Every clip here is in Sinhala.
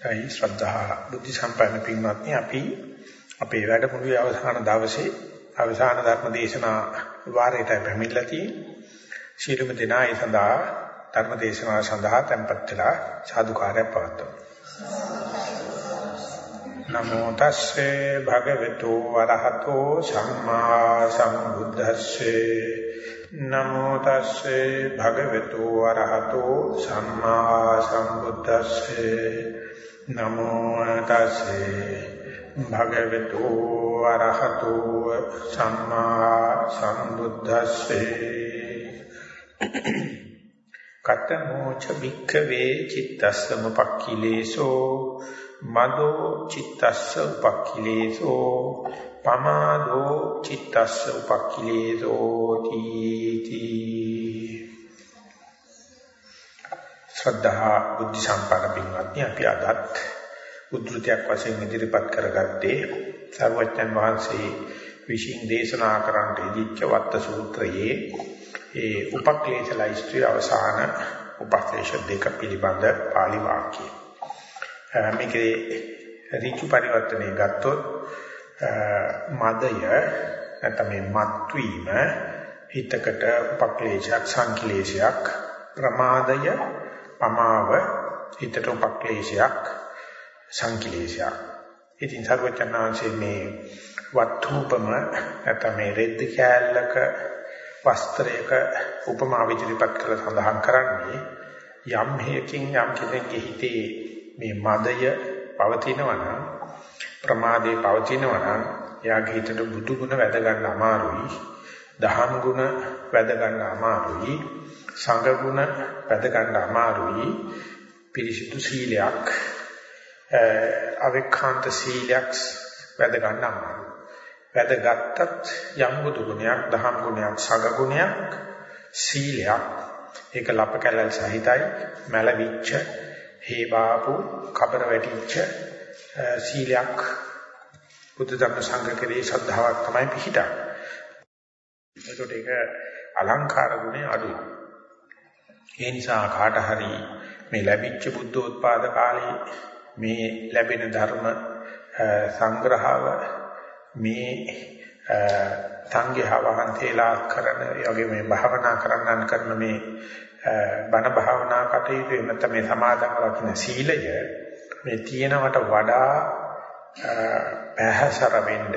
ඒ ශ්‍රද්ධා බුද්ධ සම්පන්න පින්වත්නි අපි අපේ වැඩමුළුවේ අවසාන දවසේ අවසාන ධර්ම දේශනා වාරයට පැමිණලා තියෙන්නේ. ශීලම දිනා ඒ සඳහා ධර්ම දේශනාව සඳහා tempත් වෙලා සාදුකාරයක් පවත්වමු. නමෝ තස්සේ භගවතු වරහතෝ සම්මා සම්බුද්දස්සේ නමෝ තස්සේ භගවතු වරහතෝ සම්මා සම්බුද්දස්සේ නමෝ තස්සේ භගවතු අරහතෝ සම්මා සම්බුද්දස්සේ. කතමෝච භික්ඛවේ චිත්තස්සමුපක්ඛිලේසෝ මදෝ චිත්තස්ස උපක්ඛිලේසෝ පමාදෝ චිත්තස්ස උපක්ඛිලේසෝ තීති. ශ්‍රද්ධා බුද්ධ සම්පන්න පින්වත්නි අපි අදත් උද්ෘතයක් වශයෙන් ඉදිරිපත් කරගත්තේ සර්වඥන් වහන්සේ විශ්ින් දේශනා කරන්නට ඉදිච්ච වත්ත සූත්‍රයේ ඒ උපක්ලේශ ලයිස්ට්‍රි අවසාන උපක්ලේශ දෙක පිළිබඳ පාළි වාක්‍යය. මේකේ ඍතු පරිවර්තනය ගත්තොත් මදය නැත්නම් මේ මත්වීම හිතකට උපක්ලේශයක් සංකලේශයක් ප්‍රමාදය පමාව හිතට උපක්ලේශයක් සංකලේශයක්. ඉතින් සර්වචනාංශයේ මේ වත්තුපම නැත්නම් මේ රෙද්ද කෑල්ලක වස්ත්‍රයක උපමා විදිහට කරලා සඳහන් කරන්නේ යම් හේකින් යම් කෙනෙකුගේ හිතේ මේ මදය පවතිනවා නම් ප්‍රමාදේ පවතිනවා නම් එයාගේ හිතට බුදු ගුණ වැද ගන්න අමාරුයි දහම් ගුණ වැද ගන්න අමාරුයි සංඝ ගුණ වැද ගන්න අමාරුයි පිරිසිදු සීලයක් අවික්ඛාන්ත සීලයක් වැද ගන්න අමාරුයි වැද ගත්තත් යම් බුදු ගුණයක් දහම් ගුණයක් සංඝ ගුණයක් සීලයක් ඒක ලප කැලල් සහිතයි මැලවිච්ච හේබාපු කබර වැටිච්ච සීලයක් බුද්ධ ධර්ම සංඝ කෙරේ ශ්‍රද්ධාවක් තමයි පිහිටා. ඒකට ඒක අලංකාර ගුණේ අඩුයි. ඒ නිසා කාට හරි මේ ලැබිච්ච බුද්ධෝත්පාද කාලේ මේ ලැබෙන ධර්ම සංග්‍රහව මේ සංඝයා වහන්සේලා කරන යෝගේ මේ භාවනා කරන්නන් කරන මේ බණ භාවනා කටයුතු එමෙත මේ සමාදන් රකින්න සීලය මේ තියෙනවට වඩා පැහැසර වෙන්න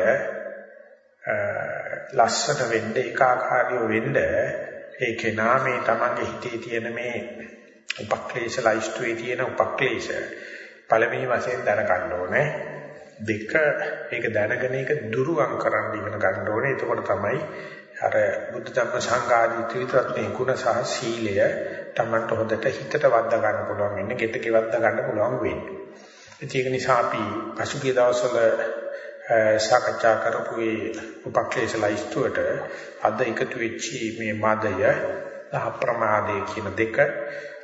ලස්සන වෙන්න ඒකාකාරීව වෙන්න ඒ කෙනා මේ තමන්ගේ හිතේ තියෙන මේ උපක්ලේශ ලයිස්ට්ුවේ තියෙන උපක්ලේශ පළවෙනි වශයෙන් දැනගන්න ඕනේ. දෙක ඒක දැනගෙන ඒක දුරුවන් කරන්න ඉගෙන ගන්න ඕනේ. එතකොට තමයි අර බුද්ධ ධර්ම සංඝාදී ත්‍රිවිධත්වයේ ගුණ සහ සීලය තමන්ට හොඳට හිතට වද්දා ගන්න පුළුවන් වෙන්නේ ගෙට කෙවද්දා ගන්න පුළුවන් වෙන්නේ. ඒක නිසා අපි පසුගිය දවස්වල සාකච්ඡා කරපු ඒ උපක්ලේශ ලයිස්තුවට අද එකතු වෙච්චි මේ මදය අප්‍රමාදයේ කියන දෙක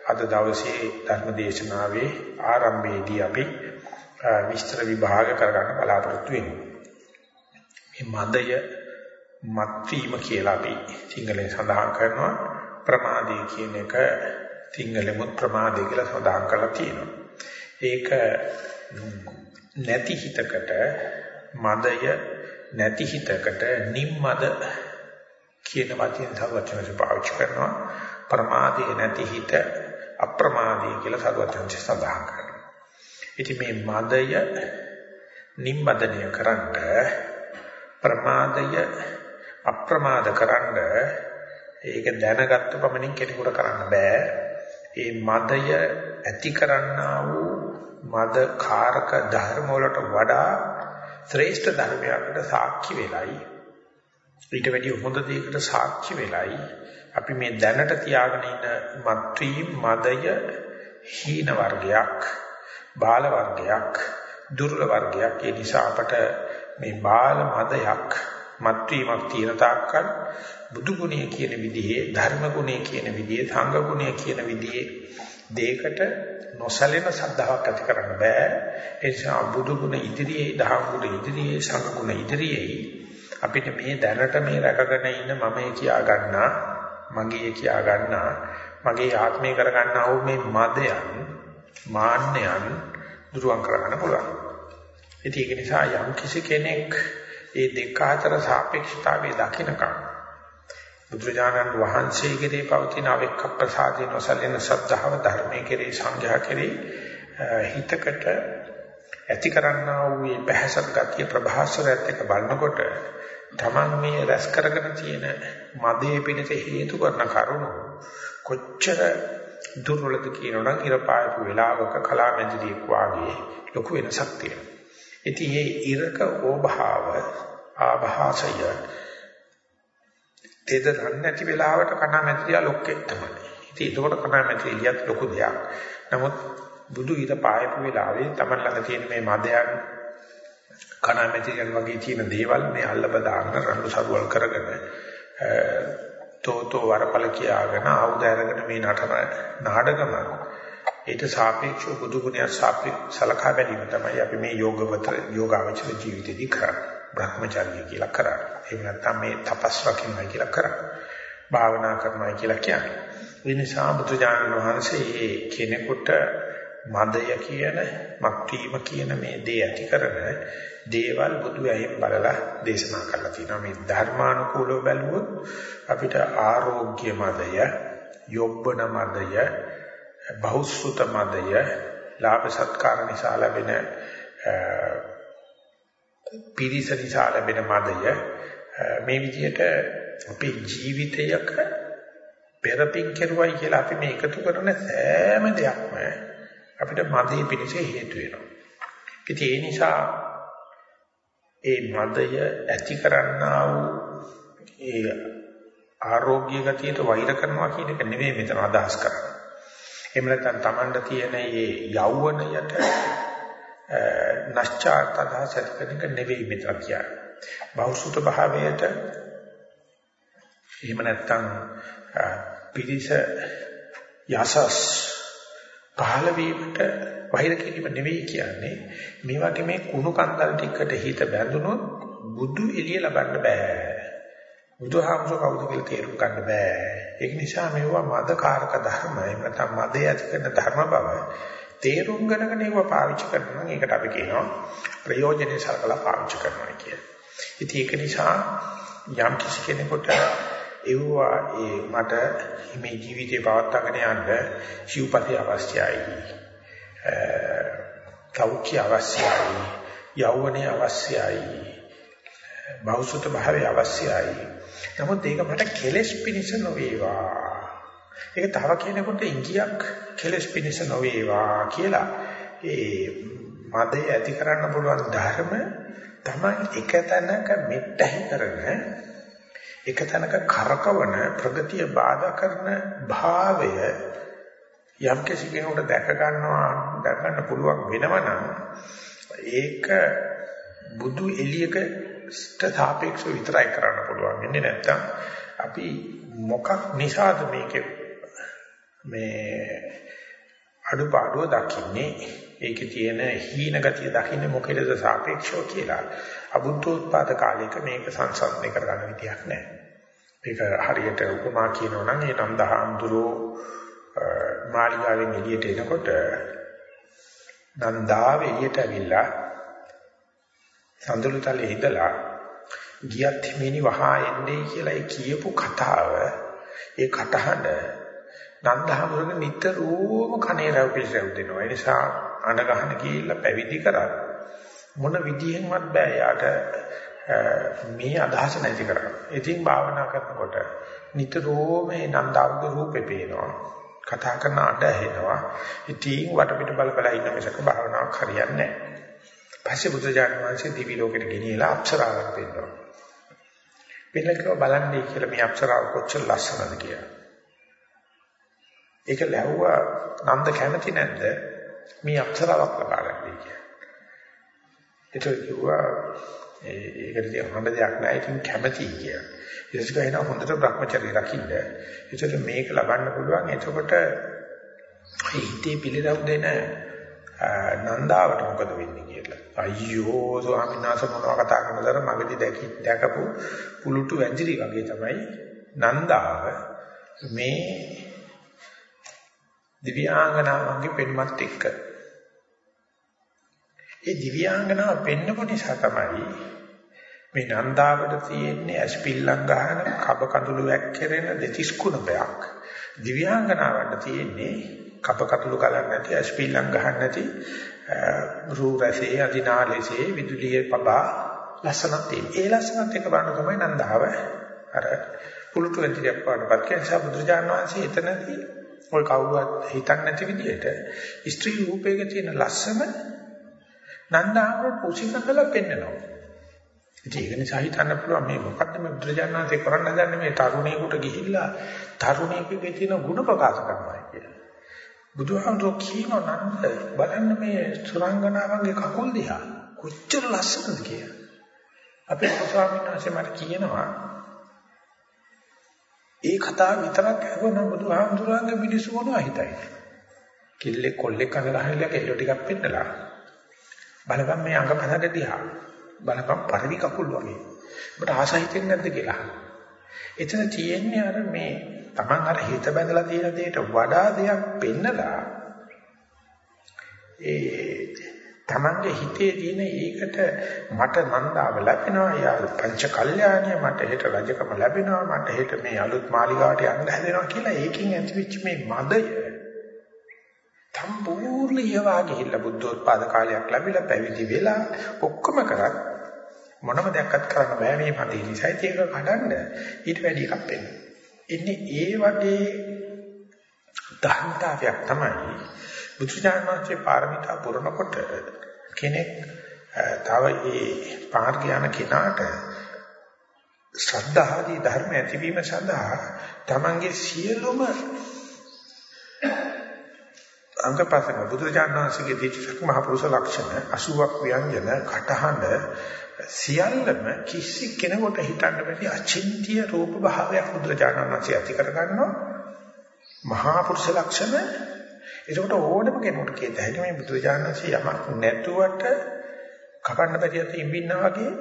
අද දවසේ ධර්ම දේශනාවේ ආරම්භයේදී අපි විස්තර විභාග කරගන්න බලාපොරොත්තු වෙනවා. මේ මදය මත්වීම කියලා අපි සිංහලෙන් සඳහන් කරනවා ප්‍රමාදය කියන එක සිංහලෙමුත් ප්‍රමාදය කියලා සඳහන් කරලා තියෙනවා. ඒක නැති හිතකට මදය නැති හිතකට නිම්මද කියන වචන සර්වචනසේ පාවිච්චි කරනවා. ප්‍රමාදයේ නැති හිත අප්‍රමාදී කියලා සර්වචනසේ සඳහන් කරනවා. ඉතින් මේ මදය නිම්මදනය කරන්න ප්‍රමාදය අප්‍රමාද කරන්න ඒක දැනගත්ත පමණින් කෙනෙකුට කරන්න බෑ. ඒ මදය ඇති කරන්නා වූ මද කාරක ධර්ම වලට වඩා ශ්‍රේෂ්ඨ ධර්මයකට සාක්ෂි වෙලයි. ඊට වැඩිය හොඳ දෙයකට සාක්ෂි වෙලයි. අපි මේ දැනට තියාගෙන ඉන්න මත්වී මදය හීන වර්ගයක් බාල වර්ගයක් දුර්ල වර්ගයක් ඒ නිසා අපට මේ බාල මදයක් මත්වීමක් තියෙන තාක්කල් බුදු ගුණය කියන විදිහේ ධර්ම ගුණය කියන විදිහේ සංඝ ගුණය කියන විදිහේ දෙයකට නොසැලෙන සද්ධාාවක් ඇති කරන්න බෑ ඒ නිසා බුදු ගුණ ඉදිරියේ දහම් ගුණ ඉදිරියේ සංඝ ගුණ ඉදිරියේ අපිට මේ දැනට මේ රැකගෙන ඉන්න මමයි කියා ගන්නා මගේ කියා ගන්නා මගේ ආත්මය කර ගන්නා වූ මේ මදයන් මාන්නයන් දුරුවන් කරගන්න පුළුවන්. ඉතින් ඒක නිසා යම් කිසි කෙනෙක් මේ දෙක අතර සාපේක්ෂතාවය දකිනකම් බුදුරජාණන් වහන්සේ කෙරේ පවතින අවික්කප්පසාදී නොසලෙන සද්ධාව ධර්මයේ කෙරේ සංඝයා කෙරේ හිතකට ඇති කරන්නා වූ මේ පහසත් ගතිය ප්‍රභාස්වරයත් එක්ක බලනකොට Taman මේ රැස් කරගෙන තියෙන මදේ පිණිස හේතු කරන කරුණු කොච්චර දුර්වලද කියනොනම් ඉර පායපු වෙලාවක කලාමැදිරියක් වාගේ ලොකු වෙනසක් තියෙනවා. ඉතින් මේ ඉරක ඕභාව ආභාසය තේද දන්නේ නැති වෙලාවට කණාමැදිරිය ලොක්කෙක් තමයි. ඉතින් ඒකෝට කණාමැදිරියත් ලොකු දෙයක්. නමුත් බුදු ඉර පායපු වෙලාවේ Taman ළඟ තියෙන මේ මදයන් කණාමැදිරියන් වගේ තියෙන දේවල් මේ අල්ලබ දාගෙන රණ්ඩු සරුවල් කරගෙන තෝතෝ වරපල කියාගෙන ආයුධ අරගෙන මේ නටන නාටකම ඊට සාපේක්ෂව බුදු ගුණය සාපේක්ෂ සලකා බැලීම තමයි අපි මේ යෝගවත යෝගාවචර ජීවිතේදී කරන්නේ. Brahmacharya කියලා කරන්නේ. එහෙම නැත්නම් මේ තපස් රකින්නයි කියලා කරන්නේ. භාවනා කරනවා කියලා කියන්නේ. ඒ නිසා බුදුජානක වහන්සේ කෙනෙකුට මදය කියන මක්ටීම කියන මේ දේ ඇති කරන දේවල් බුදු ඇහිම් බලලා දේශනා කරලා තියෙනවා මේ ධර්මානුකූලව බැලුවොත් අපිට ආරෝග්‍ය මදය යොබ්බන මදය බහුසුත මදය ලාභ සත්කාර නිසා ලැබෙන පිරිස නිසා ලැබෙන මදය මේ විදිහට අපේ ජීවිතයක පෙරපින් කෙරුවයි කියලා අපි මේ එකතු කරන සෑම දෙයක්ම අපිට මදේ පිණිස හේතු වෙනවා. ඉතින් ඒ නිසා ඒ මදය ඇති කරන්නා වූ ඒ ආරෝග්‍ය ගතියට වෛර කරනවා කියන එක නෙවෙයි මෙතන අදහස් කරන්නේ. එහෙම නැත්නම් Tamanda තියෙන මේ යෞවනයට නැස්චාර්ත අදහස් ඇති කරන එක නෙවෙයි මෙතන කියන්නේ. බෞසුත භාවයට එහෙම නැත්නම් පිරිස යසස් පහළ වීමට වෛර කිරීම නෙවෙයි කියන්නේ. මේ වගේ මේ කුණු කන්දල් ටිකට හිත බැඳුනොත් බුදු එළිය ලබන්න බෑ. බුදුහාමුදුර කවුද කියලා තේරුම් ගන්න බෑ. ඒක නිසා මේවා මදකාරක ධර්ම එහෙම නැත්නම් මදේ ඇති කරන ධර්ම බව තේරුම් ගන්නගෙන ඒවා පාවිච්චි කරනවා නම් ඒකට අපි කියනවා ප්‍රයෝජනෙයි සලකලා පාවිච්චි කරනවා කියලා ඉතින් ඒක නිසා යම් කිසි කෙනෙකුට ඒවා ඒ මට මේ ජීවිතේ පවත්වාගෙන යන්න සිව්පතේ අවශ්‍යයි. කෞඛ්‍ය අවශ්‍යයි. යෞවනයේ අවශ්‍යයි. බෞසුත භාවයේ අවශ්‍යයි. නමුත් ඒක මට කෙලෙස් පිනිස නොවේවා. ඒක තව කෙනෙකුට ඉංගියක් කෙලෙස් පිනිස නොවේවා කියලා ඒ මදේ ඇති කරන්න පුළුවන් ධර්ම තමයි එක තැනක මෙට්ටහි කරන එක තැනක කරකවන ප්‍රගතිය බාධා කරන භාවය යම් කිසි කෙනෙකුට දැක ගන්නවා දැක ගන්න පුළුවන් වෙනවනම් ඒක බුදු එළියකට සාපේක්ෂව විතරයි කරන්න පුළුවන්. ඉන්නේ නැත්තම් අපි මොකක් නිසාද මේකේ මේ අඩුපාඩුව දකින්නේ ඒකේ තියෙන හීන ගතිය දකින්නේ මොකේද සාපේක්ෂව කියලා අබුද්ධෝත්පාද කාලයක මේක සංසන්දනය කරගන්න විදියක් නැහැ. ඒක හරියට උපමා කියනවා නම් ඒ නම් දහම්දුරෝ මාළිගාවෙන් එළියට එනකොට නන්දාව එළියට ඇවිල්ලා සඳලුතලේ ඉඳලා ගියත් හිමිනි වහා එන්නේ කියලා ඒ කියපු කතාව ඒ කටහඬ නන්දහමුරගේ නිතරම කනේ රැව් පිළිසෙව් දෙනවා. ඒ නිසා අඬ ගහන ගිහිල්ලා පැවිදි කරා මොන විදියෙන්වත් බෑ යාට මේ අදහස නැති කරගන්න. ඉතින් භාවනා කරනකොට නිතරම මේ නන්දාවගේ රූපේ පේනවා. කතා කරන අඬ ඇහෙනවා. ඉතින් වටපිට බල බල ඉන්න මිසක භාවනාවක් හරියන්නේ නැහැ. පස්සේ බුදුජානක වහන්සේ දිවි ලෝකෙට ගෙනියලා අප්සරාවක් පෙන්නනවා. පින්නකව බලන්නේ කියලා මේ අප්සරාව කොච්චර ලස්සනද කියලා. ඒක ලැබුවා නන්ද කැමති නැද්ද මේ අප්සරාවක් ලබා ගන්නයි කියලා. ඒක කිව්වා ඒකට තියෙන හොඳ දෙයක් නැහැ ඉතින් කැමැති කියලා. ඊට පස්සේ කියනවා හොඳට Brahmacharya රකින්න. ඒකට මේක ලබන්න පුළුවන්. එතකොට හිතේ පිළිරව් දෙන නන්දාවට මොකද වෙන්නේ කියලා. අයියෝ ස්වාමීන් වහන්සේ මොනවා කතා කරනවද මගදී දැකි දැකපු පුලුටු වැඳිරි වගේ තමයි නන්දාව මේ දිව්‍යාංගනාවන්ගේ පෙනුමත් එක්ක ඒ දිව්‍යාංගනාව පෙන්නපු නිසා තමයි මේ නන්දාවට තියෙන්නේ ඇස්පිල්ලම් ගහන කබ කඳුළු වැක්කිරෙන දෙතිස් කුණපයක්. දිව්‍යාංගනාවට තියෙන්නේ කබ කඳුළු ගලන්නේ නැති ඇස්පිල්ලම් ගහන්න නැති රූ රසේ අදිනාලේසේ විදුලියේ පබා ලස්සනක් තියෙන. ඒ ලස්සනත් එක බලන තමයි නන්දාව අර පුලුටු ඇතිරියක් පාඩපත් කියන නිසා බුදුරජාණන් වහන්සේ එතනදී ඔය කවුරුවත් හිතන්නේ නැති විදිහට ස්ත්‍රී රූපයක තියෙන ලස්සන නන්දාව පුසිකකලා පෙන්නනවා. ඉතින් ඒක නිසා හිතන්න පුළුවන් මේ මොකද්ද මේ බුදුරජාණන් වහන්සේ කරන්න හදන්නේ මේ තරුණයෙකුට ගිහිල්ලා තරුණයෙකුගේ තියෙන ಗುಣ ප්‍රකාශ කරනවා කියලා. බුදුහාමුදුරුවෝ කියනවා නන්ද බලන්න මේ සුරංගනාවන්ගේ කකුල් දිහා කොච්චර ලස්සනද කියලා. අපේ ස්වාමීන් වහන්සේ මට කියනවා ඒ කතාව විතරක් අහුවන බුදුහාමුදුරන්ගේ මිනිස්සු මොනවා හිතයි. කිල්ලේ කොල්ලෙක් අඳ ගහලා කෙල්ල ටිකක් පෙන්නලා බලපන් මේ අඟපසට දිහා බලපන් පරිවි කකුල් වගේ. ඔබට ආසයි හිතෙන්නේ නැද්ද කියලා. එතන තියෙන්නේ අර මේ Taman අර හිත බැඳලා තියෙන දෙයට වඩා දෙයක් පෙන්නලා ඒ තමන්ගේ හිතේ තියෙන ඒකට මට නන්දාව ලැබෙනවා යා පංච කල්යාණිය මට හෙට රජකම ලැබෙනවා මට හෙට මේ අලුත් මාලිගාවට යන්න හැදෙනවා කියලා ඒකෙන් ඇතිවෙච්ච මේ මදය සම්පූර්ණ ඊවා ගිහිල්ලා බුද්ධෝත්පාද කාලයක් ලැබිලා පැවිදි වෙලා ඔක්කොම කරත් මොනම දෙයක්වත් කරන්න බෑ මේ මදේ නිසා ඒක කඩන්න ඊට වැඩි එකක් වෙන්න. ඉන්නේ ඒ වගේ ධර්මතාවයක් තමයි බුදුචානන්සේ පාරමිතා පුරනකොට කෙනෙක් තව ඒ පාර්ග යන කෙනාට ශ්‍රද්ධාදී ධර්ම ඇතිවීම සඳහා තමන්ගේ සියලුම අංගපසක බුදුචානන්සේගේ දීචක මහ පුරුෂ ලක්ෂණ 80ක් ව්‍යංජන කටහඬ සියල්ලම කිසි කෙනෙකුට හිතන්න බැරි අචින්තිය රූප භාවයක් බුදුචානන්සේ ඇති කර ගන්නවා මහා පුරුෂ ලක්ෂණ ඒකට ඕනම කෙනෙකුට කියත හැකි මේ බුදුජානකසේ යමක් නැතුවට කපන්න බැරියත් ඉඹින්නා වගේ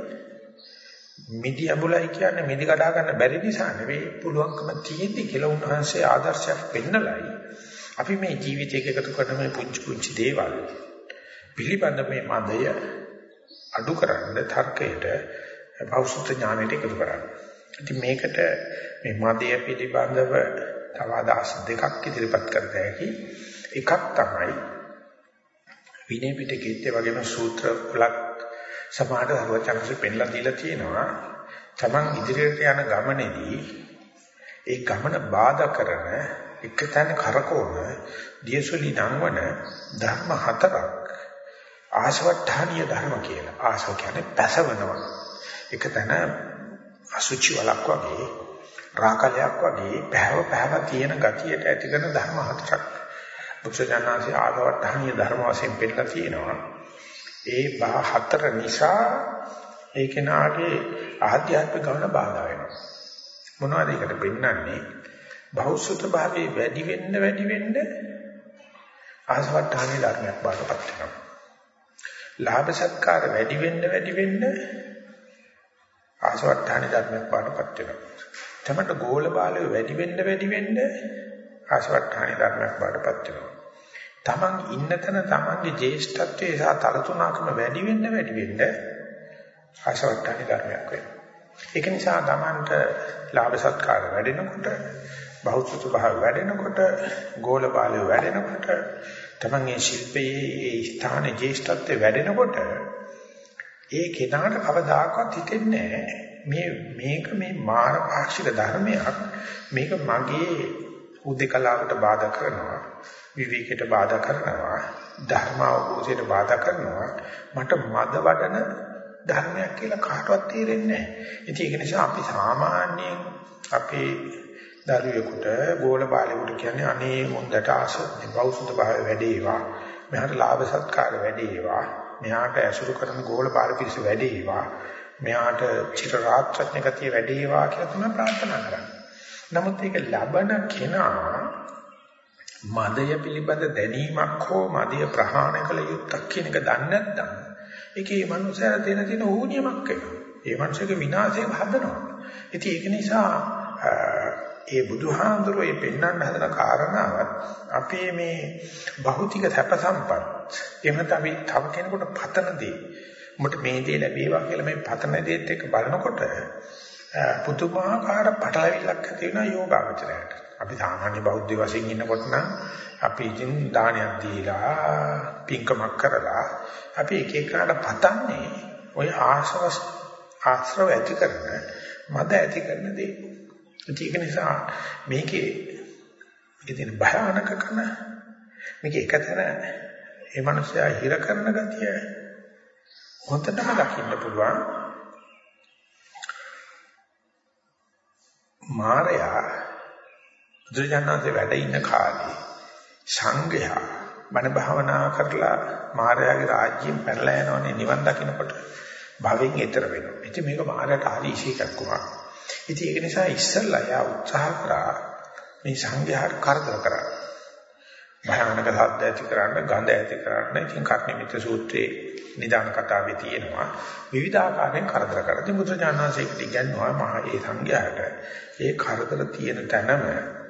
මිදි අඹුලයි කියන්නේ මිදි කඩා ගන්න බැරි නිසා නෙවෙයි පුළුවන්කම තියෙද්දි කියලා උන්වහන්සේ ආදර්ශයක් පෙන්නලයි අපි මේ ජීවිතයක එකතු කරන මේ පුංචි පුංචි දේවල් පිළිබඳ මේ මදය අඩු කරන්න තර්කයට භෞසුත ඥානයට එකතු කරන්න. ඉතින් මේකට මේ මදය පිළිබඳව තව අදහස් දෙකක් ඉදිරිපත් කරන්න හැකි. එකක් තමයි විනය පිටකයේ වගේම සූත්‍ර වලක් සමාඩ සර්වචනසේ පෙන්ලා දීලා තියෙනවා. Taman ඉදිරියට යන ගමනේදී ඒ ගමන බාධා කරන එකතැන කරකවන දියසුලි නංවන ධර්ම හතරක් ආශවට්ටානීය ධර්ම කියලා. ආශව කියන්නේ පැසවනවා. එකතැන අසුචි වලක් වගේ රාකලයක් වගේ පැහැව පැහැව තියෙන ගතියට ඇති කරන ධර්ම හතරක්. බුද්ධජනනාසේ ආගවට්ටහණීය ධර්ම වශයෙන් පෙන්නලා තියෙනවා. ඒ බා හතර නිසා ඒ කෙනාගේ ආධ්‍යාත්මික ගමන බාධා වෙනවා. මොනවද ඒකට පෙන්වන්නේ? බෞද්ධ භාවයේ වැඩි වෙන්න වැඩි වෙන්න ආසවට්ටහණීය ධර්මයක් බාටපත් වෙනවා. ලාභ සත්කාර වැඩි වෙන්න වැඩි වෙන්න ආසවට්ටහණීය ධර්මයක් බාටපත් වෙනවා. තමට ගෝල බාලය වැඩි වෙන්න වැඩි වෙන්න ආශවට්ටාණි ධර්මයක් බාටපත් වෙනවා. තමන් ඉන්න තැන තමන්ගේ ජේෂ්ඨත්වයේ සහ තරතුණකම වැඩි වෙන්න වැඩි වෙන්න ආශවට්ටාණි ධර්මයක් වෙනවා. ඒක නිසා තමන්ට ලාභ සත්කාර වැඩෙනකොට බෞද්ධ භාව වැඩෙනකොට ගෝල බාලය වැඩෙනකොට තමන්ගේ ශිල්පයේ ඒ ස්ථානයේ ජේෂ්ඨත්වයේ වැඩෙනකොට ඒ කෙනාට කවදාකවත් හිතෙන්නේ මේ මේක මේ මාන පාක්ෂික ධර්මයක්. මේක මගේ උදේකලාවට බාධා කරනවා. විවේකයට බාධා කරනවා ධර්ම අවබෝධයට බාධා කරනවා මට මද වඩන ධර්මයක් කියලා කාටවත් තේරෙන්නේ නැහැ. ඉතින් ඒක නිසා අපි සාමාන්‍යයෙන් අපේ දරුවෙකුට ගෝල බාලයෙකුට කියන්නේ අනේ මොන්දට ආස බෞද්ධ භාවය වැඩේවා. මෙහාට ලාභ සත්කාර වැඩේවා. මෙහාට ඇසුරු කරන ගෝල බාල පිරිස වැඩේවා. මෙහාට චිර රාත්‍රඥ ගතිය වැඩේවා කියලා තමයි ප්‍රාර්ථනා කරන්නේ. නමුත් ඒක ලබන කෙනා මදය පිළිබඳ දැනීමක් හෝ මදය ප්‍රහාණය කළ යුත්තක් කියන එක දන්නේ නැත්නම් ඒකේ මනුස්සයර දෙන තියෙන ඕනියමක් වෙනවා. ඒ මනුස්සයගේ විනාශය හදනවා. ඉතින් ඒක නිසා ඒ බුදුහාමුදුරුවෝ මේ පෙන්වන්න හදන කාරණාවත් අපේ මේ භෞතික සැප සම්පත් එහෙම අපි තව කෙනෙකුට පතන දේ උඹට මේ දේ ලැබේවා කියලා මේ පතන දේත් එක්ක බලනකොට පුදුමාකාර පටලවිල්ලක් ඇති වෙනවා යෝගාවචරයට. අපි සාමාන්‍ය බෞද්ධ වශයෙන් ඉන්නකොට නම් අපි ඉතින් දානයක් දීලා පින්කමක් කරලා අපි එක එකකට පතන්නේ ওই ආශවස් ආශ්‍රව ඇති කරන මද ඇති කරන දේ. ඒක නිසා මේකේ මේකේ තියෙන භයානකකම මේක එකතර ඒ මනුස්සයා හිර කරන ගතිය හොඳටම දකින්න පුළුවන්. මාරයා බුදුජානනාථේ වැඩ ඉන්න කාලේ සංඝයා බණ භාවනා කරලා මාරයාගේ රාජ්‍යයෙන් පැනලා යනවනේ නිවන් දකින්නකොට භවෙන් ඈතර වෙනවා. ඉතින් මේක මාරයට හරි ඉෂේකක් වුණා. ඉතින් ඒක නිසා ඉස්සල්ලා යා උත්සාහ කරා මේ සංඝයාට කරදර කරා. භයානක සද්ද ඇති කරන්න, ගඳ ඇති කරන්න. ඉතින් කර්ණිමිත සූත්‍රයේ නිදාන කතාවේ තියෙනවා විවිධාකාරයෙන් කරදර කරලා. ඉතින් බුදුජානනාංශයකට ඉගන්නවා මහා ඒ සංඝයාට ඒ කරදර තියෙන තැනම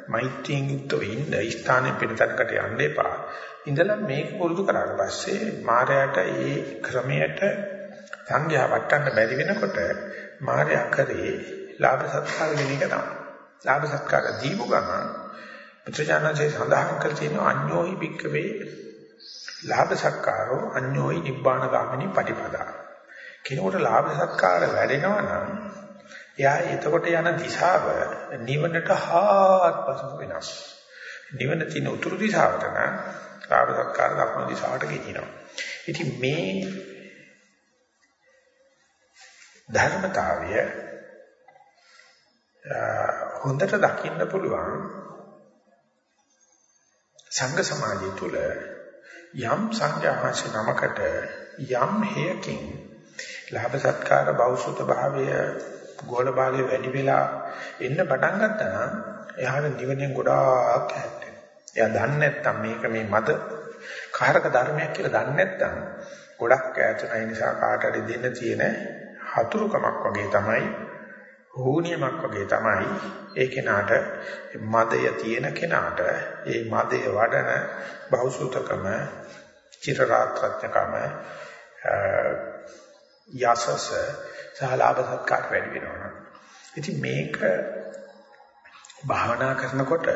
මෛත්‍රියෙන් යුක්තව ඉන්න ස්ථානෙ පිටතකට යන්න එපා. ඉඳලා මේක පුරුදු කරාට පස්සේ මායයට ඒ ක්‍රමයට සංඝයා වටන්න බැරි වෙනකොට මායя කරේ ලාභ සත්කාර දෙන එක තමයි. ලාභ සත්කාර දීපු ගමන් පුත්‍රජානන්සේ සඳහන් කර තියෙනවා අඤ්ඤෝහි භික්කවේ ලාභ සත්කාරෝ අඤ්ඤෝහි නිබ්බාන ගාමිනී පටිපදා. කෙනෙකුට ලාභ සත්කාර වැඩෙනවා නම් එයා එතකොට යන දිශාව නිවනට හාත්පසම වෙනස්. නිවන තියෙන උතුරු දිශාවට නම් ලාභ සත්කාර දක්වන දිශාවට ගෙනියනවා. ඉතින් මේ ධර්මතාවය හොඳට දකින්න පුළුවන් සංඝ සමාජය තුළ යම් සංඝයාංශ නමකට යම් හේයකින් ලාභ සත්කාර බෞසුත භාවය ගෝල භාගයේ වැඩි වෙලා එන්න පටන් ගත්තා නම් එයාට නිවනෙන් ගොඩාක් හැට්ටෙනවා. එයා දන්නේ නැත්තම් මේක මේ මත කාරක ධර්මයක් කියලා දන්නේ නැත්තම් ගොඩක් ඈතන නිසා කාට හරි දෙන්න තියෙන හතුරුකමක් වගේ තමයි හෝනියමක් වගේ තමයි ඒ කෙනාට මදය තියෙන කෙනාට ඒ මදය වඩන බෞසුතකම චිරරාත්‍රඥකම යසස සහලාභ සත්කාර වැඩි වෙනවා. ඉතින් මේක භාවනා කරනකොට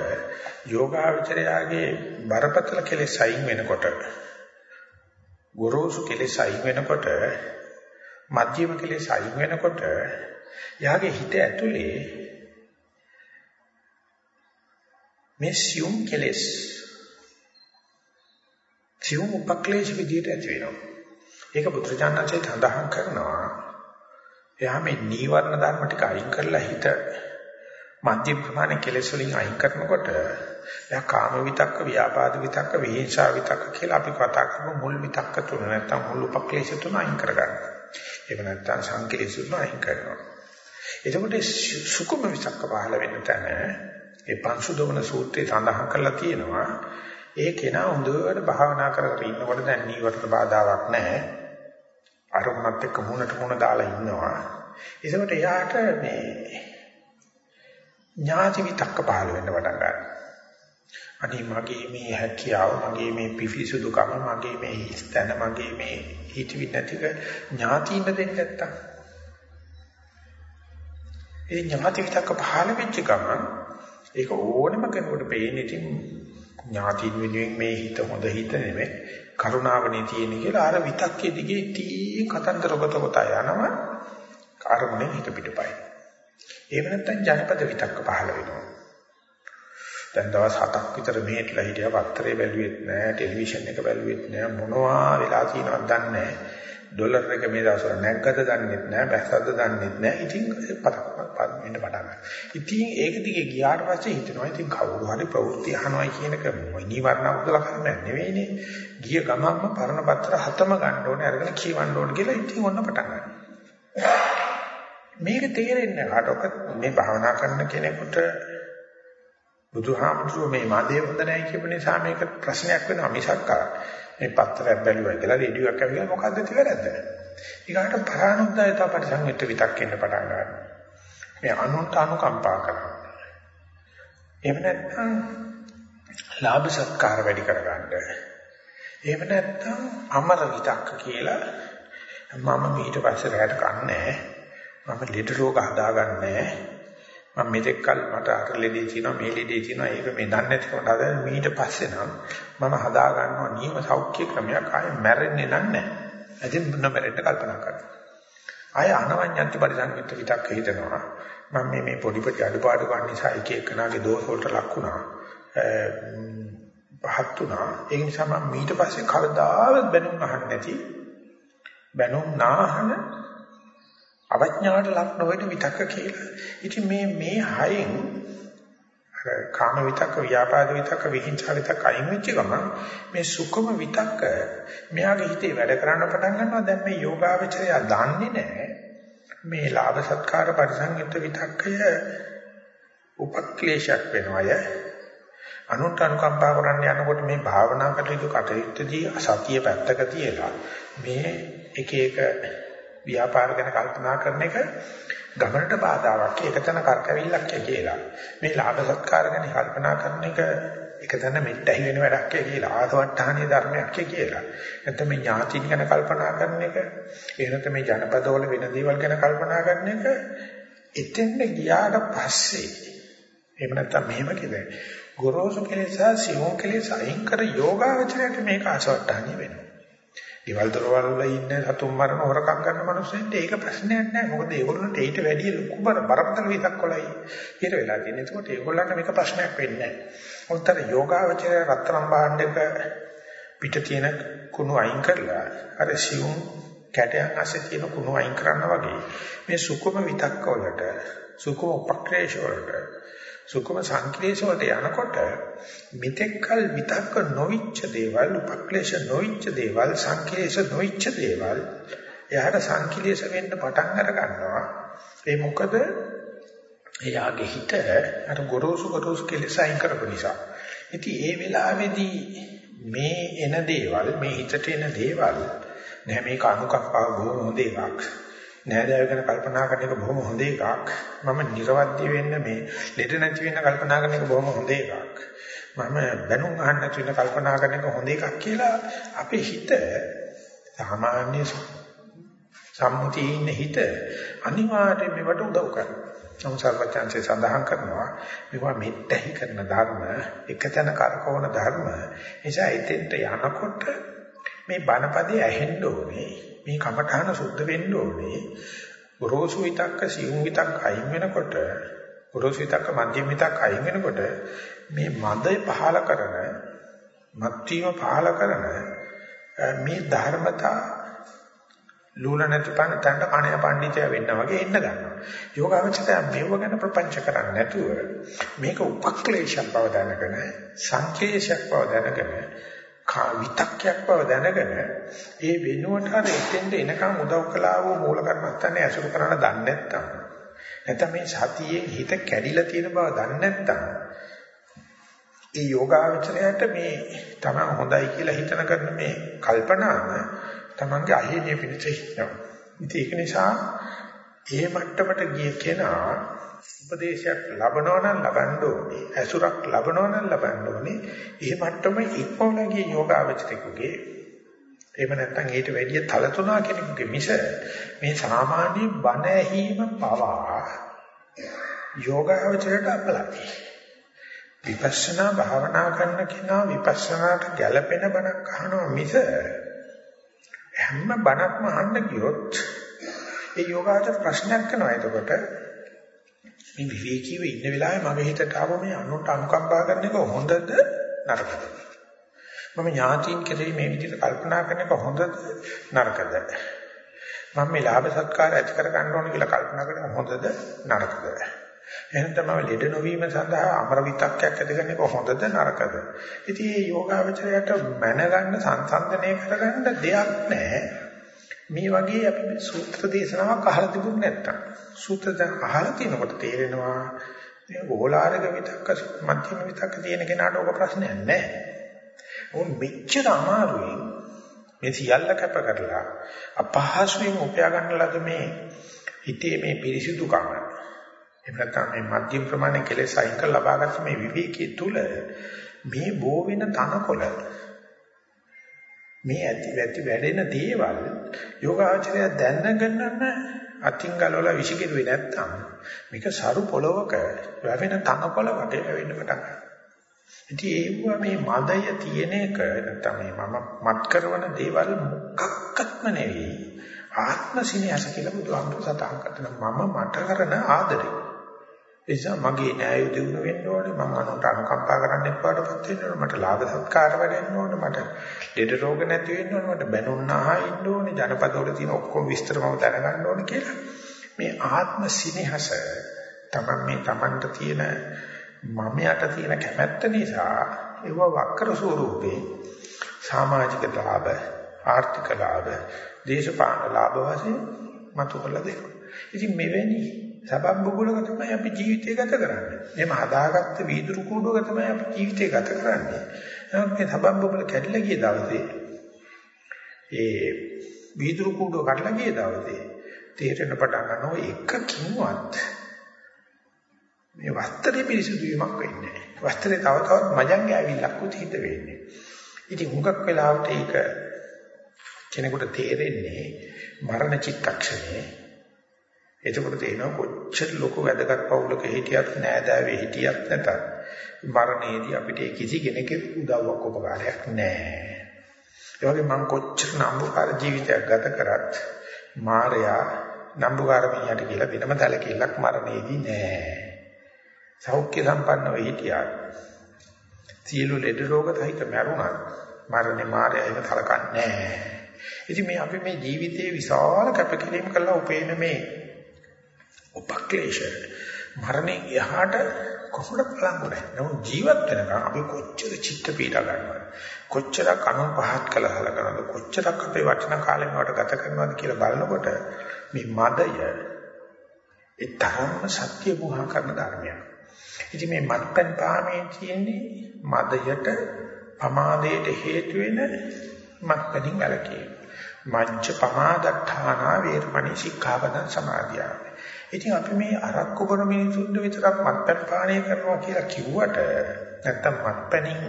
යෝගාවචරයාගේ බරපතල කෙලෙස් අයින් වෙනකොට ගොරෝසු කෙලෙස් අයින් වෙනකොට මධ්‍යම කෙලෙස් අයින් වෙනකොට යාගේ හිත ඇතුලේ මේ සියුම් කෙලෙස් සියුම් උපක්ලේශ විදියට ඇති වෙනවා. ඒක බුදුරජාණන්සේ සඳහන් කරනවා. එයා මේ නීවරණ ධර්ම ටික අයින් කරලා හිත මධ්‍යම ප්‍රමාණය කෙලෙස් වලින් අයින් කරනකොට එයා කාම විතක්ක, ව්‍යාපාද විතක්ක, විහිංසා විතක්ක කියලා අපි කතා කරමු මුල් විතක්ක තුන නැත්තම් මුල් උපක්ලේශ තුන අයින් කරගන්නවා. එහෙම නැත්තම් සංකේත තුන අයින් කරනවා. එතකොට සුකුම විතක්ක පහළ වෙන තැන ඒ පංසුදවන සූත්‍රයේ සඳහන් කරලා තියෙනවා ඒ කෙනා හොඳට භාවනා කරගෙන ඉන්නකොට දැන් නීවරණ බාධාවක් නැහැ. අරමුණත් එක්ක මුණට මුණ දාලා ඉන්නවා. ඒකට එයාට මේ ඥාති විතක්ක පහළ වෙන්න පටන් ගන්නවා. අනේ මගේ මේ හැකියාව, මගේ මේ පිවිසුදුකම, මගේ මේ හිස්තන, මගේ මේ හිතවි නැතික ඥාතිින්න දෙන්නේ නැත්තම්. ඒ ඥාති විතක්ක පහළ වෙච්ච ගමන් ඒක ඕනම කෙනෙකුට පේන්නේ ඉතින් ඥාතින් වෙනුවෙන් මේ හිත හොඳ හිත නෙමෙයි කරුණාවනේ තියෙන කියලා අර විතක්කේ දිගේ තී කතන්දර කොට කොට යනවා කාර්මණය හිත පිටපයි. එහෙම නැත්නම් ජනපද විතක්ක පහළ වෙනවා. දැන් දවස් 7ක් විතර මෙහෙట్లా හිටියා පත්තරේ බැලුවෙත් නෑ ටෙලිවිෂන් එක බැලුවෙත් නෑ මොනවා වෙලා තියෙනවද දන්නේ නෑ. ඩොලර් එක මේ දවස්වල නැග්ගද දන්නෙත් නෑ බැස්සද්ද දන්නෙත් නෑ. ඉතින් පතක් වෙන්න පටන් ගන්නවා. ඉතින් ඒක දිගේ ගියාට පස්සේ හිතනවා ඉතින් කවුරු හරි ප්‍රවෘත්ති අහනවා කියන එක නිවර්ණ උදලා කරන්නේ නෙවෙයිනේ. ගිය ගමන්ම පරණ පත්‍ර හතම ගන්න ඕනේ අරගෙන කියවන්න ඕනේ කියලා ඉතින් ඔන්න පටන් ගන්නවා. මේක තේරෙන්නේ කාටවත් මේ භාවනා කරන කෙනෙකුට බුදුහාමුදුරුවෝ මේ මාදේ හොඳ නැහැ කියප නිසා මේක ප්‍රශ්නයක් වෙනවා මිසක් මේ පත්‍රයක් බැලුවා කියලා රේඩියෝයක් ඇවිල්ලා මොකද්ද කියලා ඊගාට පරානුද්යතා පරිසංයුක්ත විතක්කෙන්න පටන් ගන්නවා. මේ අනුන්ට අනුකම්පා කරනවා. එහෙම නැත්නම් ලාභ සත්කාර වැඩි කරගන්න. එහෙම නැත්නම් අමර විතක්ක කියලා මම ඊට පස්සේ රැයට කන්නේ මම ලෙඩ රෝග හදාගන්නේ මම මෙතෙක් කල මට අර ලෙඩේ තියෙනවා මේ ලෙඩේ තියෙනවා ඒක මේ දන්නේ නැතිකොට හදා ඊට පස්සේ නම් මම හදා ගන්නවා නියම සෞඛ්‍ය ක්‍රමයක් ආයේ මැරෙන්නේ නැහැ. එදින් නොමැරෙන්න කල්පනා කරනවා. ආය අනවඤ්ඤන්ති පරිසංයුක්ත විතක්ක හිතනවා. මම මේ මේ පොඩි පොඩි අඩුපාඩු ගන්න නිසා එක එකනාගේ දෝෂ වලට ලක් වුණා. පහත් වුණා. ඒ නිසා මම ඊට පස්සේ කවදාවත් බැනුම් අහන්නේ නැති බැනුම් නාහන අවඥාවට ලක් නොවන විතක්ක කියලා. ඉතින් මේ මේ හයෙන් කාම විතක්ක, ව්‍යාපාද විතක්ක, විහිංසා විතක්ක අයින් වෙච්ච ගමන් මේ සුඛම විතක්ක මෙයාගේ හිතේ වැඩ කරන්න පටන් ගන්නවා. දැන් මේ යෝගාවචරය දන්නේ නැහැ. මේ ලාභ සත්කාර පරිසංයුක්ත විතක්කය උපක්ලේශයක් වෙනවය. අනුන්ට අනුකම්පා කරන්න යනකොට මේ භාවනා කටයුතු කටයුත්තදී සතිය පැත්තක තියලා මේ එක එක ව්‍යාපාර ගැන කල්පනා කරන එක ගමනට බාධාවක් එකතන කරකැවිල්ලක් කියලා. මේ ලාභ සත්කාර ගැන කල්පනා කරන එක එකතන මෙට්ටහි වෙන වැඩක් කියලා ආසවට්ටහණීය ධර්මයක් කියලා. නැත්නම් මේ ඥාතින් ගැන කල්පනා කරන එක, එහෙනම් මේ ජනපදවල වෙන දේවල් ගැන කල්පනා කරන එක එතෙන්ද ගියාට පස්සේ එහෙම නැත්නම් මෙහෙම කියන්නේ ගොරෝසු කෙලෙස සියුම් කෙලෙස අයින් කර යෝගාවචරයට මේක ආසවට්ටහණීය වෙනවා. ඊවල දරවල වල ඉන්න සතුන් මරණ හොරකම් කරන මිනිස්සුන්ට ඒක ප්‍රශ්නයක් නෑ. මොකද ඒගොල්ලන්ට ඊට වැඩිය ලොකු බර බරපතල විතක් කොලයි. ඊට වෙලා තියෙන. ඒකට ඒගොල්ලන්ට මේක ප්‍රශ්නයක් වෙන්නේ නෑ. උත්තර යෝගාවචරය රත්තරන් භාණ්ඩයක පිට තියෙන කුණු අයින් කරලා අර සියුම් කැටයන් ඇස්සේ තියෙන කුණු අයින් කරනවා වගේ මේ සුකුම විතක්ක වලට සුකුම උපක්‍රේෂ වලට සුකුම සංකලේශ වලට යනකොට මෙතෙක්කල් විතක්ක නොවිච්ච දේවල් උපක්ලේශ නොවිච්ච දේවල් සංකලේශ නොවිච්ච දේවල් එයාට සංකලේශ වෙන්න පටන් අර ගන්නවා. ඒ මොකද? එයාගේ හිත අර ගොරෝසු ගොරෝසු කෙලෙස අයින් කරපු නිසා. ඉතින් ඒ වෙලාවේදී මේ එන දේවල් මේ හිතට එන දේවල් නෑ මේක අනුකම්පාව බොහොම හොඳ එකක්. නෑදෑයෝ ගැන කල්පනා කරන එක බොහොම හොඳ එකක්. මම නිර්වද්‍ය වෙන්න මේ ලෙඩ නැති වෙන්න කල්පනා කරන එක බොහොම හොඳ එකක්. මම බැනුම් අහන්න නැති වෙන්න කල්පනා කරන එක හොඳ එකක් කියලා අපේ හිත සාමාන්‍ය සම්මුතියේ ඉන්න හිත අනිවාර්යයෙන් මේවට උදව් කරනවා. සම්සර්වචන්සේ සඳහන් කරනවා මේවා මෙත්තැහි කරන ධර්ම එකතැන කරකවන ධර්ම නිසා එතෙන්ට යනකොට මේ බණපදේ ඇහෙන්න ඕනේ මේ කමඨාන සුද්ධ වෙන්න ඕනේ. ගොරෝසු විතක්ක සියුම් විතක්ක අයින් වෙනකොට ගොරෝසු විතක්ක මධ්‍යම විතක්ක අයින් වෙනකොට මේ මදය පහල කරන මත්වීම පහල කරන මේ ධර්මතා ලූල නැති පණ තණ්ඩ කණය පඬිතය වෙන්න වගේ එන්න ගන්නවා. යෝගාවචරය මේව ගැන ප්‍රපංච කරන්නේ නැතුව මේක උපක්ලේශයක් බව දැනගෙන සංකේශයක් බව දැනගෙන විතක්යක් බව දැනගෙන ඒ වෙනුවට අර එතෙන්ට එනකම් උදව් කළා වූ මූල කර්මස්ථානේ අසුරු කරන්න දන්නේ නැත්නම් නැත්නම් මේ සතියේ හිත කැඩිලා තියෙන බව දන්නේ නැත්නම් ඒ යෝගාවචරයට මේ තමන් හොඳයි කියලා හිතන කරන මේ කල්පනාව තමන්ගේ අහිමිය පිණිස හිතනවා. ඉතින් ඒක නිසා ඒ මට්ටමට ගිය කෙනා උපදේශයක් ලබනවා නම් ලබන්න ඕනේ. ඇසුරක් ලබනවා නම් ලබන්න ඕනේ. ඒ මට්ටම ඉක්මවලා ගිය යෝගාවචරිකගේ එහෙම නැත්නම් ඊට වැඩිය තලතුණා කෙනෙකුගේ මිස මේ සාමාන්‍ය බණ ඇහිම පවා යෝගාවචරයට අපලයි. විපස්සනා භාවනා කරන කෙනා විපස්සනාට ගැළපෙන බණක් අහනවා මිස හැම බණක්ම අහන්න ගියොත් ඒ යෝගාචර ප්‍රශ්නයක් කරනවා එතකොට මේ විවේකීව ඉන්න වෙලාවේ මගේ හිතට ආව මේ අනුන්ට අනුකම්පා කරන එක හොඳද නරකද? මම ඥාතීන් කෙරෙහි මේ විදිහට කල්පනා කරන එක හොඳද නරකද? මම මේ ලාභ සත්කාර ඇති කර ගන්න ඕන කියලා කල්පනා කරන හොඳද නරකද? එහෙනම් තමයි ලෙඩ නොවීම සඳහා අමර විතක්කයක් ඇති කරන එක හොඳද නරකද? ඉතින් මේ යෝගාවචරයට මැනගන්න සංසන්දනය කරගන්න දෙයක් නැහැ. මේ වගේ අපි සූත්‍ර දේශනාවක් අහලා තිබුණ නැත්තම් සූත්‍ර දැන් අහලා තිනකොට තේරෙනවා මේ ගෝලාරක විතක්ක මධ්‍යම විතක්ක තියෙන කෙනාට ඔක ප්‍රශ්නයක් නැහැ. උන් මෙච්චර අමාරුවෙන් මේ සියල්ල කැප කරලා අපහසුයෙන් උපයා ගන්න ලද මේ හිතේ මේ පිරිසිදුකම එහෙම නැත්නම් මේ මධ්‍යම ප්‍රමාණය කෙලෙස් අයින් කරලා ලබාගත්ත මේ විවේකයේ තුල මේ බෝ වෙන තනකොළ මේ ඇති ඇති වැඩෙන දේවල් යෝගාචරය දැනගන්නම අතින් ගලවලා විසිකිරුවේ නැත්තම් මේක සරු පොලවක වැවෙන තනකොළ වගේ වෙන්න පටන් ගන්නවා. ඉතින් ඒවා මේ මදය තියෙන එක නැත්තම් මේ මම මත් කරන දේවල් මොකක්වත්ම නෙවෙයි. ආත්ම සිනහස කියලා බුදුහාමුදුර සතහන් කරනවා මම මට කරන ආදරේ. එනිසා මගේ න්‍යාය දිනු වෙන්න ඕනේ. මම අනුන්ට අනුකම්පා කරන්න එපාටපත් වෙන්න ඕනේ. මට ලාභ සත්කාර වෙන්න ඕනේ. මට ලෙඩ රෝග නැති වෙන්න ඕනේ. මට බැනුන්නාහා ඉන්න ඕනේ. ජනපදවල තියෙන ඔක්කොම විස්තර මම දැනගන්න ඕනේ කියලා. මේ ආත්ම සිනහස තමයි මේ Tamanට තියෙන මමයට තියෙන කැමැත්ත නිසා ඒව වක්‍ර ස්වරූපේ සමාජික ලාභ ආර්ථික ලාභ දේශපාලන ලාභ වශයෙන් මතු කරලා දෙනවා. ඉතින් මෙවැනි සබම් බුබුලක තමයි අපි ජීවිතය ගත කරන්නේ. එහෙම හදාගත්ත වීදුරු කූඩුවක තමයි අපි ජීවිතය ගත කරන්නේ. නමුත් මේ සබම් බුබුල කැඩලා ගිය දවසේ ඒ වීදුරු කූඩුව කඩලා ගිය දවසේ තේරෙන පටන් ගන්නවා එකකින්වත් මේ වස්ත්‍රයේ පිරිසිදු වීමක් වෙන්නේ නැහැ. වස්ත්‍රේ තව තවත් මජන් ගෑවිලක් උතිහිත වෙන්නේ. ඉතින් හුඟක් වෙලාවට ඒක කෙනෙකුට තේරෙන්නේ මරණ චිත්තක්ෂණේ. එතකොට තේනවා කොච්චර ලොකු වැදගත් පවුලක හිටියත් නෑදෑවේ හිටියත් නැතත් මරණයේදී අපිට කිසි කෙනෙකුගේ උදව්වක් උපකාරයක් නෑ. ඒ වගේ මම කොච්චර නම්බුකාර ජීවිතයක් ගත කරත් මායя නම්බුකාර මිනිහට කියලා වෙනම තැලකිල්ලක් මරණයේදී නෑ. සෞඛ්‍ය සම්පන්නව හිටියා. සියලු ලෙඩ රෝග සහිත මරුණා. මරණේ මායя එහෙම තරකන්නේ නෑ. ඉතින් මේ අපි මේ ජීවිතයේ විශාල කැපකිරීම කළා උපේන මේ උපක්ලේශ මරණයෙන් එහාට කොහොමද බලන්නේ? නමුත් ජීවත් වෙනකන් අපි කොච්චර චිත්ත පීඩා ගන්නවද? කොච්චර කනුන් පහත් කළා හලකනවද? කොච්චරක් අපේ වටිනා කාලෙම වට ගත කරනවද කියලා බලනකොට මේ මදය ඒ තරම්ම සත්‍ය බුහා කරන ධර්මයක්. ඉතින් මේ මත්පැන් පාමේ තියෙන්නේ මදයට පමාදයට හේතු වෙන මත්පැනින් වැළකීම. මජ්ජ පමාදත්තානා වේරමණී සික්ඛාපදං සමාදියා. ඉතින් අපි මේ අරක්කු බොන මිනිසුන්ට විතරක් මත්පැන් පානය කරනවා කියලා කිව්වට නැත්තම් මත්පැනින්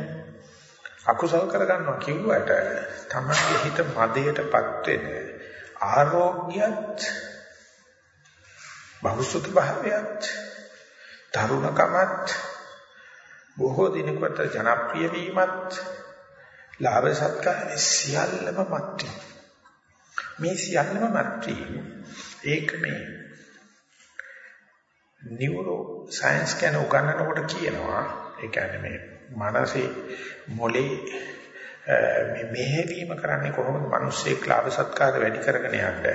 අකුසල් කරගන්නවා කිව්වට තමන්ගේ හිත මදයටපත් වෙන ආරෝග්‍යත් බහුසුත භාවයත් තරුණකමත් බොහෝ දිනකට ජනප්‍රිය වීමත් ලාභ සත්කාර සියල්ලම මත් මේ සියල්ලම මත් ඒක මේ නියුරෝ සයන්ස් කියන උගන්වනකොට කියනවා ඒ කියන්නේ මේ මනසේ මොලේ මේ මෙහෙවීම කරන්නේ කොහොමද? මිනිස්සෙක් ලාභ සත්කාර වැඩි කරගෙන යන්න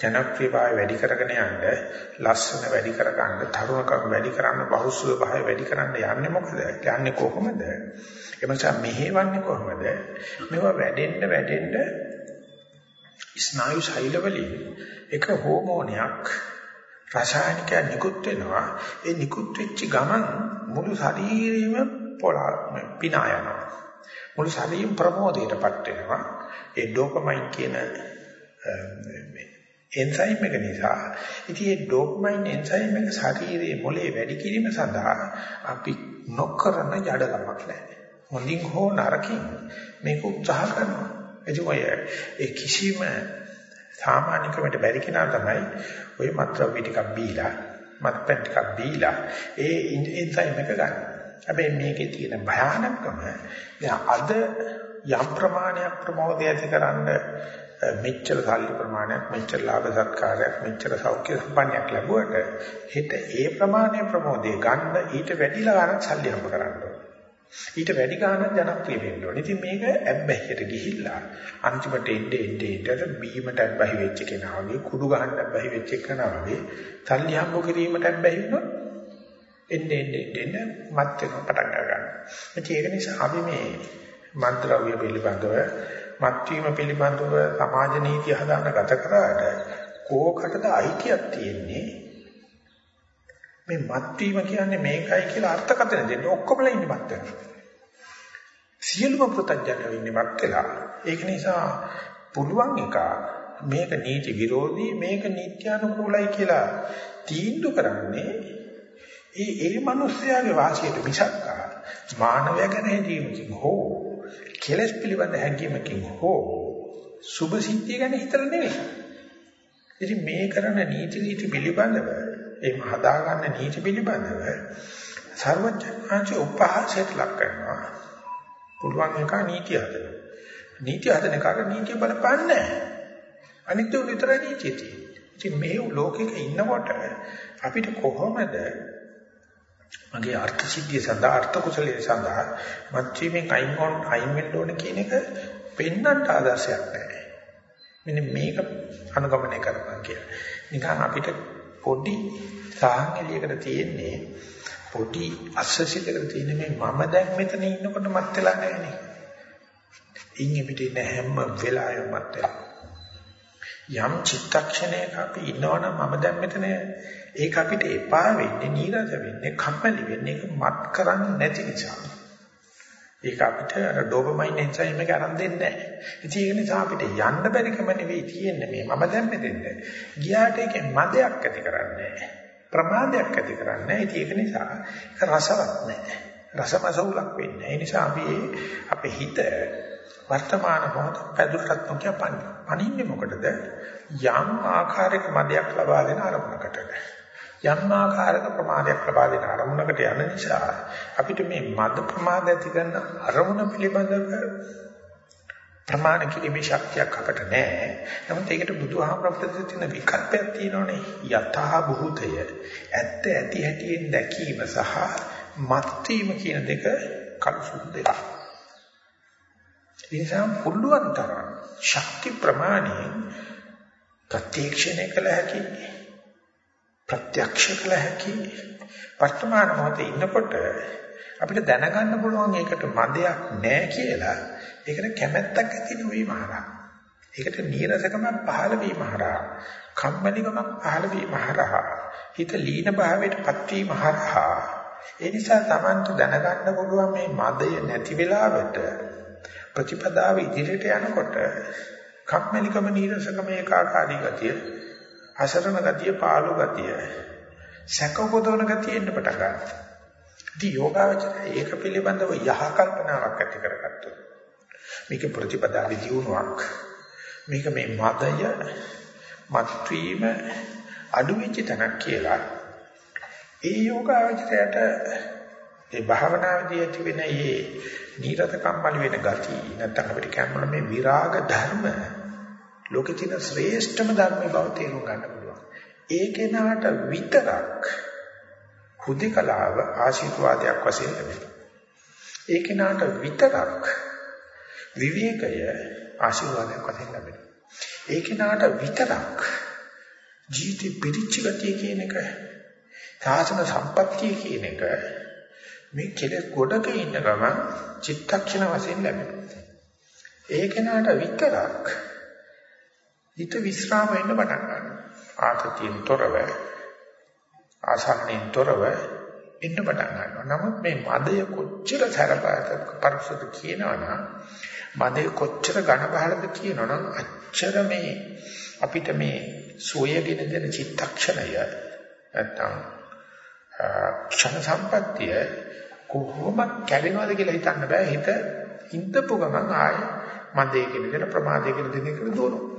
ජනප්‍රියභාවය වැඩි කරගෙන යන්න ලස්සන වැඩි කරගන්න තරුණකම් වැඩි කරන්න බහුසුව භාවය වැඩි කරන්න යන්නේ මොකද? යන්නේ කොහොමද? එමන්සා මෙහෙවන්නේ කොහොමද? මේවා වැඩෙන්න වැඩෙන්න ස්නායු ශෛලවලින් එක හෝමෝනයක් රසායනිකයක් නිකුත් වෙනවා. ඒ නිකුත් වෙච්ච ගමන් මුළු ශරීරෙම පොළා පිනා යනවා. මුළු ශරීරෙම ප්‍රමෝදයටපත් වෙනවා. ඒ ඩෝපමයින් කියන එන්සයිම් එක නිසා ඉතින් මේ ඩෝපමයින් එන්සයිම් එක ශරීරයේ මොලේ වැඩි කිරීම සඳහා අපි නොකරන ජඩකමක් නැහැ. හොඳින් හෝ නරකින් මේක උත්සාහ කරනවා. එතකොට ඔය ඒ කිසිම සාමාන්‍ය ක්‍රමයට බැරි කෙනා තමයි ඔය මත්ද්‍රව්‍ය ටිකක් බීලා මත්පැන් ටිකක් බීලා ඒ එන්සයිම් එක ගන්න. හැබැයි මේකේ තියෙන භයානකම දැන් අද යම් ප්‍රමාණයක් ප්‍රමෝදය ඇතිකරන මෙච්චර සල්ලි ප්‍රමාණයක් මෙච්චර ලාභ සත්කාරයක් මෙච්චර සෞඛ්‍ය සම්පන්නයක් ලැබුවට හිත ඒ ප්‍රමාණය ප්‍රමෝදය ගන්න ඊට වැඩිලා ගන්න සල්ලි හම්බ කරන්න ඕනේ. ඊට වැඩි ගාණක් ජනප්‍රිය වෙන්න ඕනේ. ඉතින් මේක ඇබ්බැහියට ගිහිල්ලා අන්තිමට එන්නේ එන්නේ එන්නේ බීමට ඇබ්බැහි වෙච්ච කෙනා වගේ කුඩු ගහන්න ඇබ්බැහි වෙච්ච කෙනා වගේ තල්ලි හම්බ කිරීමට ඇබ්බැහි වුණොත් එන්නේ එන්නේ එන්නේ මත් වෙන පටන් ගන්නවා. ඒක නිසා අපි මේ මන්ත්‍රාවිය පිළිබඳව මත්වීම පිළිබඳව සමාජ නීති හදාන්න ගත කරාට කෝකටද අයිතියක් තියෙන්නේ මේ මත්වීම කියන්නේ මේකයි කියලා අර්ථකථන දෙන්න ඔක්කොමලා ඉන්නේ මත් වෙනවා. සියලුම ප්‍රත්‍යඥයෝ ඉන්නේ මත් වෙලා. ඒක නිසා පුළුවන් එක මේක නීති විරෝධී මේක නිත්‍යානුකූලයි කියලා තීන්දුව කරන්නේ ඒ ඒ මිනිස්යාගේ වාසියට මිසක් මානවය ගැන හැදීමකින් හෝ කෙලස් පිළිබඳ හැඟීමකින් හෝ සුභ සිද්ධිය ගැන හිතලා නෙවෙයි. ඉතින් මේ කරන නීති නීති පිළිබඳව එහෙම හදාගන්න නීති පිළිබඳව සර්වඥාන්සේ උපහාසයට ලක් කරනවා. පුළුවන් එක නීති හදන්න. නීති හදන කාට නීතිය බලපන්නේ නැහැ. අනිත් උන් විතරයි නීතිය තියෙන්නේ. ඉතින් මේ ලෝකෙක ඉන්නකොට අපිට කොහොමද මගේ අර්ථ සිද්ධිය සඳහා අර්ථ කුසලයේ සඳහා මච්චීමෙන් අයින් වොන් අයින් වෙන්න ඕන කියන එක පෙන්වන්න ආදර්ශයක් නැහැ. මෙන්න මේක අනුගමනය කරනවා කියලා. නිකන් අපිට පොඩි සාහනෙලියකට තියෙන්නේ පොඩි අස්සසිතකට තියෙන මේ මම දැන් මෙතන ඉන්නකොට මත් වෙලා නැහැනේ. ඉන්නේ පිට ඉන්න හැම වෙලාවෙම මත් වෙලා. යම් චිත්තක්ෂණයක අපි ඉන්නවනම් මම දැන් මෙතන ඒක අපිට එපා වෙන්නේ නීරස වෙන්නේ කම්මැලි වෙන්නේ ඒක මත් කරන්නේ නැති නිසා. ඒක අපිට අර ඩෝපමයින් එන්සයිම් එක අරන් දෙන්නේ නැහැ. ඉතින් ඒක නිසා අපිට යන්න බැරිකම නෙවෙයි තියෙන්නේ මේ මම දැන් මෙතෙන්ද. ගියාට ඒකේ මදයක් ඇති කරන්නේ නැහැ. ප්‍රමාදයක් ඇති කරන්නේ නැහැ. ඉතින් ඒක නිසා ඒක රසවත් නැහැ. රසමසවුලක් වෙන්නේ. ඒ නිසා අපි අපේ හිත වර්තමාන මොහොත පැදුරටත් නොකිය පන්නේ. පනින්නේ මොකටද? යම් ආකාරයක මදයක් ලබා දෙන අරමුණකට. යම් ආකාරයක ප්‍රමාදයක් ලබා දෙන අරමුණකට යන නිසා අපිට මේ මද ප්‍රමාද ඇති කරන අරමුණ පිළිබඳව ප්‍රමාණ කිරීමේ ශක්තියක් අපට නැහැ. නමුත් ඒකට බුදුහාමර අපිට තියෙන විකල්පයක් තියෙනෝනේ. යථා භූතය. ඇත්ත ඇති හැටියෙන් දැකීම සහ මත්වීම කියන දෙක කලසුදු දෙකක්. ඒ නිසා පුළුවන් තරම් ශක්ති ප්‍රමාණයෙන් ප්‍රත්‍යක්ෂණය කළ හැකි ප්‍රත්‍යක්ෂ කළ හැකි. වර්තමාන මොහොතේ ඉන්නකොට අපිට දැනගන්න පුළුවන් ඒකට මදයක් නැහැ කියලා ඒකට කැමැත්තක් ඇති නොවීම හරහා ඒකට නීරසකමක් පහළ වීම හරහා කම්මැලිකමක් පහළ වීම හරහා හිත ලීන භාවයටපත් වීම හරහා ඒ නිසා Tamanට දැනගන්න පුළුවන් මේ මදය නැති වෙලාවට ප්‍රතිපදාව ඉදිරියට යනකොට කම්මැලිකම නීරසකම ඒකාකාරී ගතිය අසරණ ගතිය පාළු ගතිය සැක උපදවන ගතිය එන්න පටන් ගන්නවා. ඉතින් යෝගාවචරය ඒක පිළිබඳව යහ කල්පනාවක් ඇති කරගත්තොත් මේක ප්‍රතිපදාවේ දියුණුවක් මේක මේ මදය මත්වීම අඩු වෙච්ච තැනක් කියලා ඒ යෝගාවචරයට ඒ භාවනාවේදී ඇති වෙන මේ නීරත කම්මලි වෙන ගති නැත්නම් අපිට කියන්න මේ විරාග ධර්ම ලෝකේ තියෙන ශ්‍රේෂ්ඨම ධර්මයේ බව තේරුම් ගන්න පුළුවන්. ඒ කෙනාට විතරක් හුදකලාව ආශිර්වාදයක් වශයෙන් ලැබෙනවා. ඒ කෙනාට විතරක් විවේකය ආශිර්වාදයක් වශයෙන් ලැබෙනවා. ඒ කෙනාට විතරක් ජීවිතේ පිරිච්ච ගතිය කියන එක සාසන සම්පත්තිය කියන එක මේ කෙලෙස් ගොඩක ඉන්න ගමන් චිත්තක්ෂණ වශයෙන් ලැබෙනවා. ඒ කෙනාට විතරක් හිත විස්්‍රාම වෙන්න පටන් ගන්නවා. ආතතියෙන් තොරව ආසන්නෙන් තොරව ඉන්න පටන් ගන්නවා. නමුත් මේ මදය කොච්චර සරපත පරිසුදු කියනවනම් මදය කොච්චර ඝන බහලද කියනවනම් අච්චර මේ අපිට මේ සෝයගෙන දෙන චිත්තක්ෂණය නැත්තම් ක්ෂණ සම්පත්තිය කොහොමද කැඩෙනවද කියලා හිතන්න බෑ හිත හිතපු ගමන් ආය මදේ කියන දෙන ප්‍රමාදේ කියන දෙන එක දුවනවා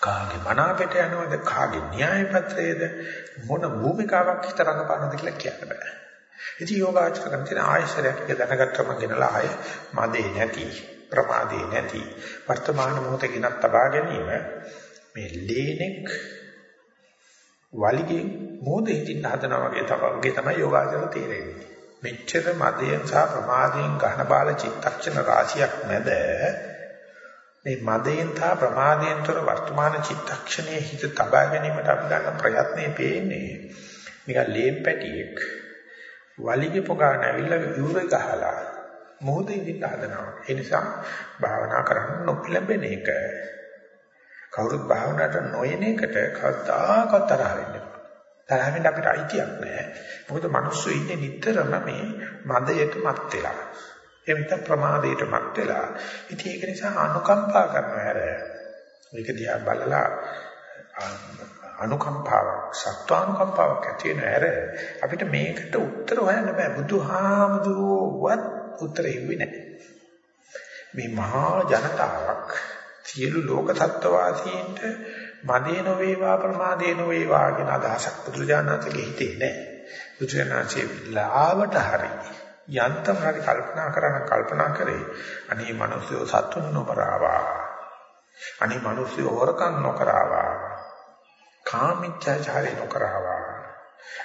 කාගේ මනාපයට යනවද කාගේ න්‍යාය පත්‍රයේද මොන භූමිකාවක් හිත රඟපානද කියලා කියන්න බෑ. ඉතින් යෝගාචර කරන තියෙන ආයශරයක් දැනගත්තම ගෙනලා ආය මදේ නැති ප්‍රමාදේ නැති වර්තමාන මොහොතේ ගෙනත් තබා ගැනීම මේ ලේනෙක් වලිගෙන් මොහොතේ හිටින්න හදනවා වගේ තමයි තමයි යෝගාචර තේරෙන්නේ. මෙච්චර මදයෙන් සහ ප්‍රමාදයෙන් ගහන බාල චිත්තක්ෂණ රාශියක් මැද මේ මදයෙන් තා ප්‍රමාදයෙන් තොර වර්තමාන චිත්තක්ෂණයේ හිත තබා ගැනීමට අපි ගන්න ප්‍රයත්නයේ පේන්නේ. නිකන් ලේම් පැටියෙක් වලිගේ පොගාන ඇවිල්ලා යූරේ ගහලා මොහොතේ ඉඳින්න හදනවා. ඒ නිසා භාවනා කරන්න නොපිළඹෙන එක කවුරුත් භාවනාවට නොයන එකට කවදාකවත් තරහ වෙන්න තරහ වෙන්න අපිට අයිතියක් නැහැ. මොකද මිනිස්සු ඉන්නේ නිතරම මේ මදයට මත් වෙලා. එවිට ප්‍රමාදයටපත් වෙලා. ඉතින් ඒක නිසා අනුකම්පා කරන හැර මේක දිහා බලලා අනුකම්පාවක් සත්වානුකම්පාවක් ඇති වෙන ඇර අපිට මේකට උත්තර හොයන්න බෑ. බුදුහාමුදුරුවෝවත් උත්තර ඉන්නේ නැහැ මේ මහා ජනතාවක් සියලු ලෝක සත්ත්වවාසීන්ට මදේ නොවේවා ප්‍රමාදේ නොවේවා කියන අදහසක් බුදුජානකගේ හිතේ නැහැ බුදුජානකේ ලාවට හරි යන්තම් හරි කල්පනා කරන කල්පනා කරේ අනේ මිනිස්සු සතුන් නොකරවා අනේ මිනිස්සු හොරකම් නොකරවා කාමීච්ඡාචාරය නොකරවා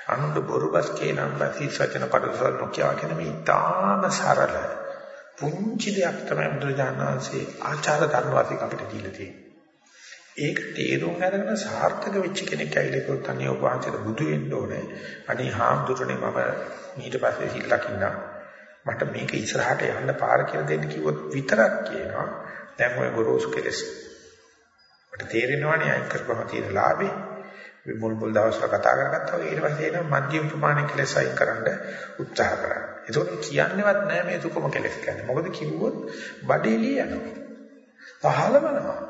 අනුන්ට බොරුබස් කියනම් බසීස් වචන පරිසර නොකියවා කියන මේ ඊටාම සරල පුංචි දෙයක් තමයි බුදුරජාණන්සේ ආචාර ධර්ම වාසික අපිට දීලා තියෙන්නේ. ඒක තේරුම් අරගෙන සාර්ථක වෙච්ච කෙනෙක් ඇවිල්ලා කිව්වොත් අනේ ඔබ වහන්සේට බුදු වෙන්න ඕනේ. අනේ හාමුදුරනේ මම ඊට පස්සේ සිල් ලකින්න මට මේක ඉස්සරහට යන්න පාර කියලා දෙන්න කිව්වොත් විතරක් කියනවා. දැන් ඔය ගොරෝසු කෙලස්. මට තේරෙනවානේ අයින් කරපම තියෙන ලාභේ. මේ මුල් මුල් දවස්වල කතා කරගත්තා වගේ ඊට පස්සේ එන මධ්‍යම ප්‍රමාණය කෙලස් අයින් කරන්න උත්සාහ කරා. ඒකෝට කියන්නේවත් නැහැ මේ සුකම කෙලස් කියන්නේ. මොකද කිව්වොත් බඩේලිය යනවා. පහළවනවා.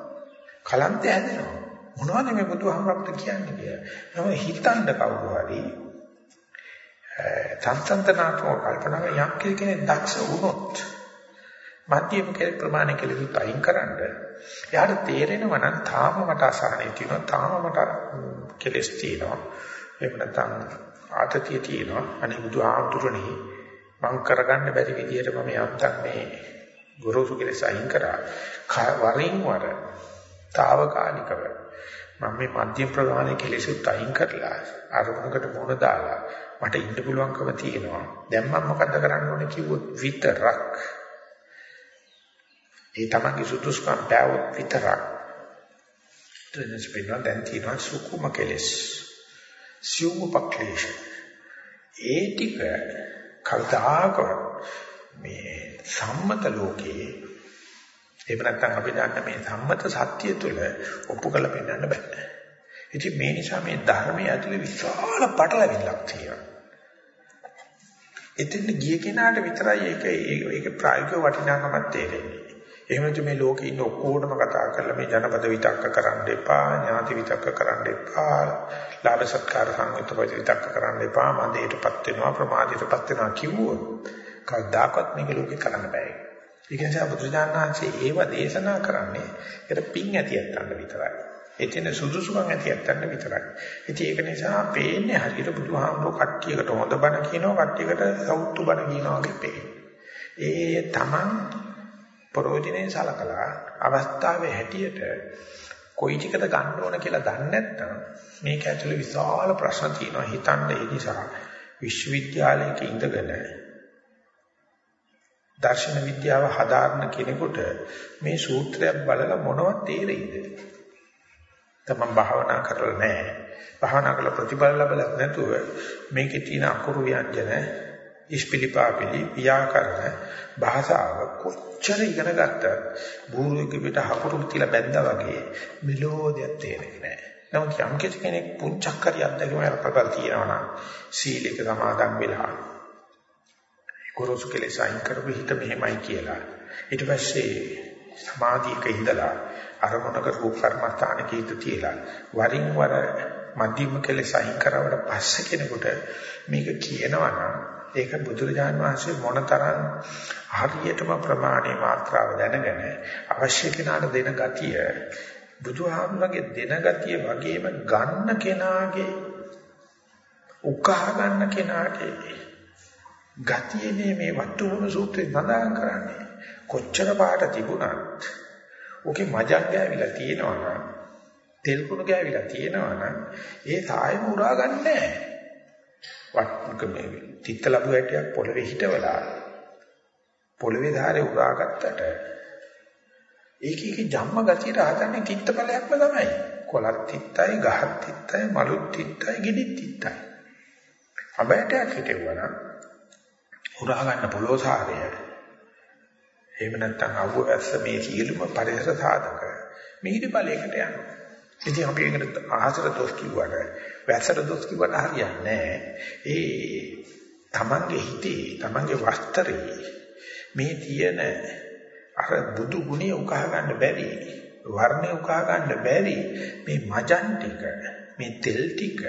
කලන්තය හැදෙනවා. මොනවද මේ බුදුහාමරක්ට කියන්නේ කියලා. නම හිතන්න කවුරු හරි තන්තන්තනාත්මක කල්පනාව යම් කෙනෙක් දක්ෂ වුණොත් මධ්‍යම කෙල ප්‍රමාණ කෙලෙත් අයින් කරන්න එයාට තේරෙනවා නම් තාම මට අසහනෙ තියෙනවා තාම මට කෙලස් තියෙනවා. එහෙම නැත්නම් ආතතිය තියෙනවා. අනේ බුදුහාමුදුරනේ මං කරගන්න බැරි විදියට මම යම්තක් මේ ගොරෝසු කෙලස් අයින් කරා. වරින් වර తాවකාලිකව මම මේ මධ්‍යම ප්‍රමාණයේ කෙලෙසුත් අයින් කරලා අරමුණකට මුණ දාලා මට ඉන්න පුළුවන්කම තියෙනවා. දැන් මම මොකද කරන්න ඕනේ කිව්වොත් විතරක්. ඒ තමන්ගේ සුදුසුකම් පැවොත් විතරක්. දෙන්නස් වෙනවා දැන් තියෙනවා සුකුම කෙලෙස්. සිව්පක්ලේශ. ඒ ටික කවදාකවත් මේ සම්මත ලෝකයේ එහෙම නැත්නම් අපි දන්න මේ සම්මත සත්‍ය තුළ ඔප්පු කරලා පෙන්නන්න බෑ. ඉතින් මේ නිසා මේ ධර්මයේ ඇතුලේ විශාල පටලැවිල්ලක් තියෙනවා. එතෙන් ගිය කෙනාට විතරයි ඒක ඒක ප්‍රායෝගික වටිනාකමක් තේරෙන්නේ. එහෙම නැත්නම් මේ ලෝකේ ඉන්න ඔක්කොටම කතා කරලා මේ ජනපද විතක්ක කරන්න එපා, ඥාති විතක්ක කරන්න එපා, ලාභ සත්කාර සංයුත් විතක්ක කරන්න එපා, මන්දේටපත් වෙනවා, ප්‍රමාදයටපත් වෙනවා කිව්වොත් කවදාකවත් මේක ලෝකේ කරන්න බෑ. ඒක නිසා බුදුජානනාංශයේ ඒව දේශනා කරන්නේ ඒකට පිං ඇතියත්තන්න විතරයි. එතන සුදුසුකම් ඇතියත්තන්න විතරයි. ඉතින් ඒක නිසා පේන්නේ හරියට බුදුහාමුදුරුවෝ කට්ටියකට හොඳ බණ කියනවා කට්ටියකට සෞතු බණ කියනවා වගේ පේන්නේ. ඒ තමන් ප්‍රෝජනේ සලකලා අවස්ථාවේ හැටියට කොයි ටිකද ගන්න ඕන කියලා දන්නේ නැත්නම් මේක ඇතුලේ විශාල ප්‍රශ්න තියෙනවා හිතන්න ඒ නිසා විශ්වවිද්‍යාලයක ඉඳගෙන දර්ශන විද්‍යාව හදාarන කෙනෙකුට මේ සූත්‍රයක් බලලා මොනවද තේරෙයිද? තමන් භාවනා කරලා නැහැ. භාවනා කළ ප්‍රතිඵල ලැබලත් නැතුව මේකේ තියෙන අකුරු ව්‍යංජන, ඉස්පිලිපාපිලි, ව්‍යාකරණ, භාෂාව කොච්චර ඉගෙන ගත්තත් බූරුවෙක් පිට හකුරු තියලා බැඳා වගේ මෙලෝදියක් තේරෙන්නේ නැහැ. නමුත් යම් කෙනෙක් පුංචක් හරි අත්දැකීමක් කරලා තියෙනවා නම් සීලයක සමාදන් වෙලා ගොරෝසු කෙලෙස් අයින් කරපු හිත මෙහෙමයි කියලා. ඊට පස්සේ සමාධියක ඉඳලා අරමුණක රූප කර්මස්ථානක හිත තියලා වරින් වර මධ්‍යම කෙලෙස් අයින් කරවට පස්සේ කෙනෙකුට මේක කියනවනම් ඒක බුදුරජාණන් වහන්සේ මොනතරම් හරියටම ප්‍රමාණේ මාත්‍රාව දැනගෙන අවශ්‍ය කෙනාට දෙන ගතිය බුදුහාමුදුරගේ දෙන ගතිය වගේම ගන්න කෙනාගේ උකහා ගන්න කෙනාගේ ගතියනේ මේ වට්ටුමුණු සූත්‍රේ සඳහන් කරන්නේ. කොච්චර පාට තිබුණත් ඔකේ මජක් ගෑවිලා තියෙනවා නම් තෙල් කුණු ගෑවිලා තියෙනවා නම් ඒ තායම උරා ගන්නෑ. වට මේ තිත්ත ලැබු හැටියක් පොළවේ හිටවලා පොළවේ ධාරේ උරා ගත්තට ඒකේ ජම්ම ගතියට හදන්නේ තිත්ත ඵලයක්ම තමයි. කොලත් තිත්තයි, ගහත් තිත්තයි, මලුත් තිත්තයි, ගෙඩිත් තිත්තයි. අබෑටයක් හිටෙවුවා නම් උරා ගන්න පොළොසාරය එහෙම නැත්නම් අවුව වැස්ස මේ සියලුම පරිසර සාධක මිහිරි ඵලයකට යනවා. ඉතින් අපි ඒකට ආහසර දොස් කිව්වට වැස්සට දොස් කිව්වට හරියන්නේ ඒ තමන්ගේ හිතේ තමන්ගේ වස්තරේ මේ තියෙන අර බුදු ගුණය උකහා ගන්න බැරි වර්ණය උකා ගන්න බැරි මේ මජන් ටික මේ තෙල් ටික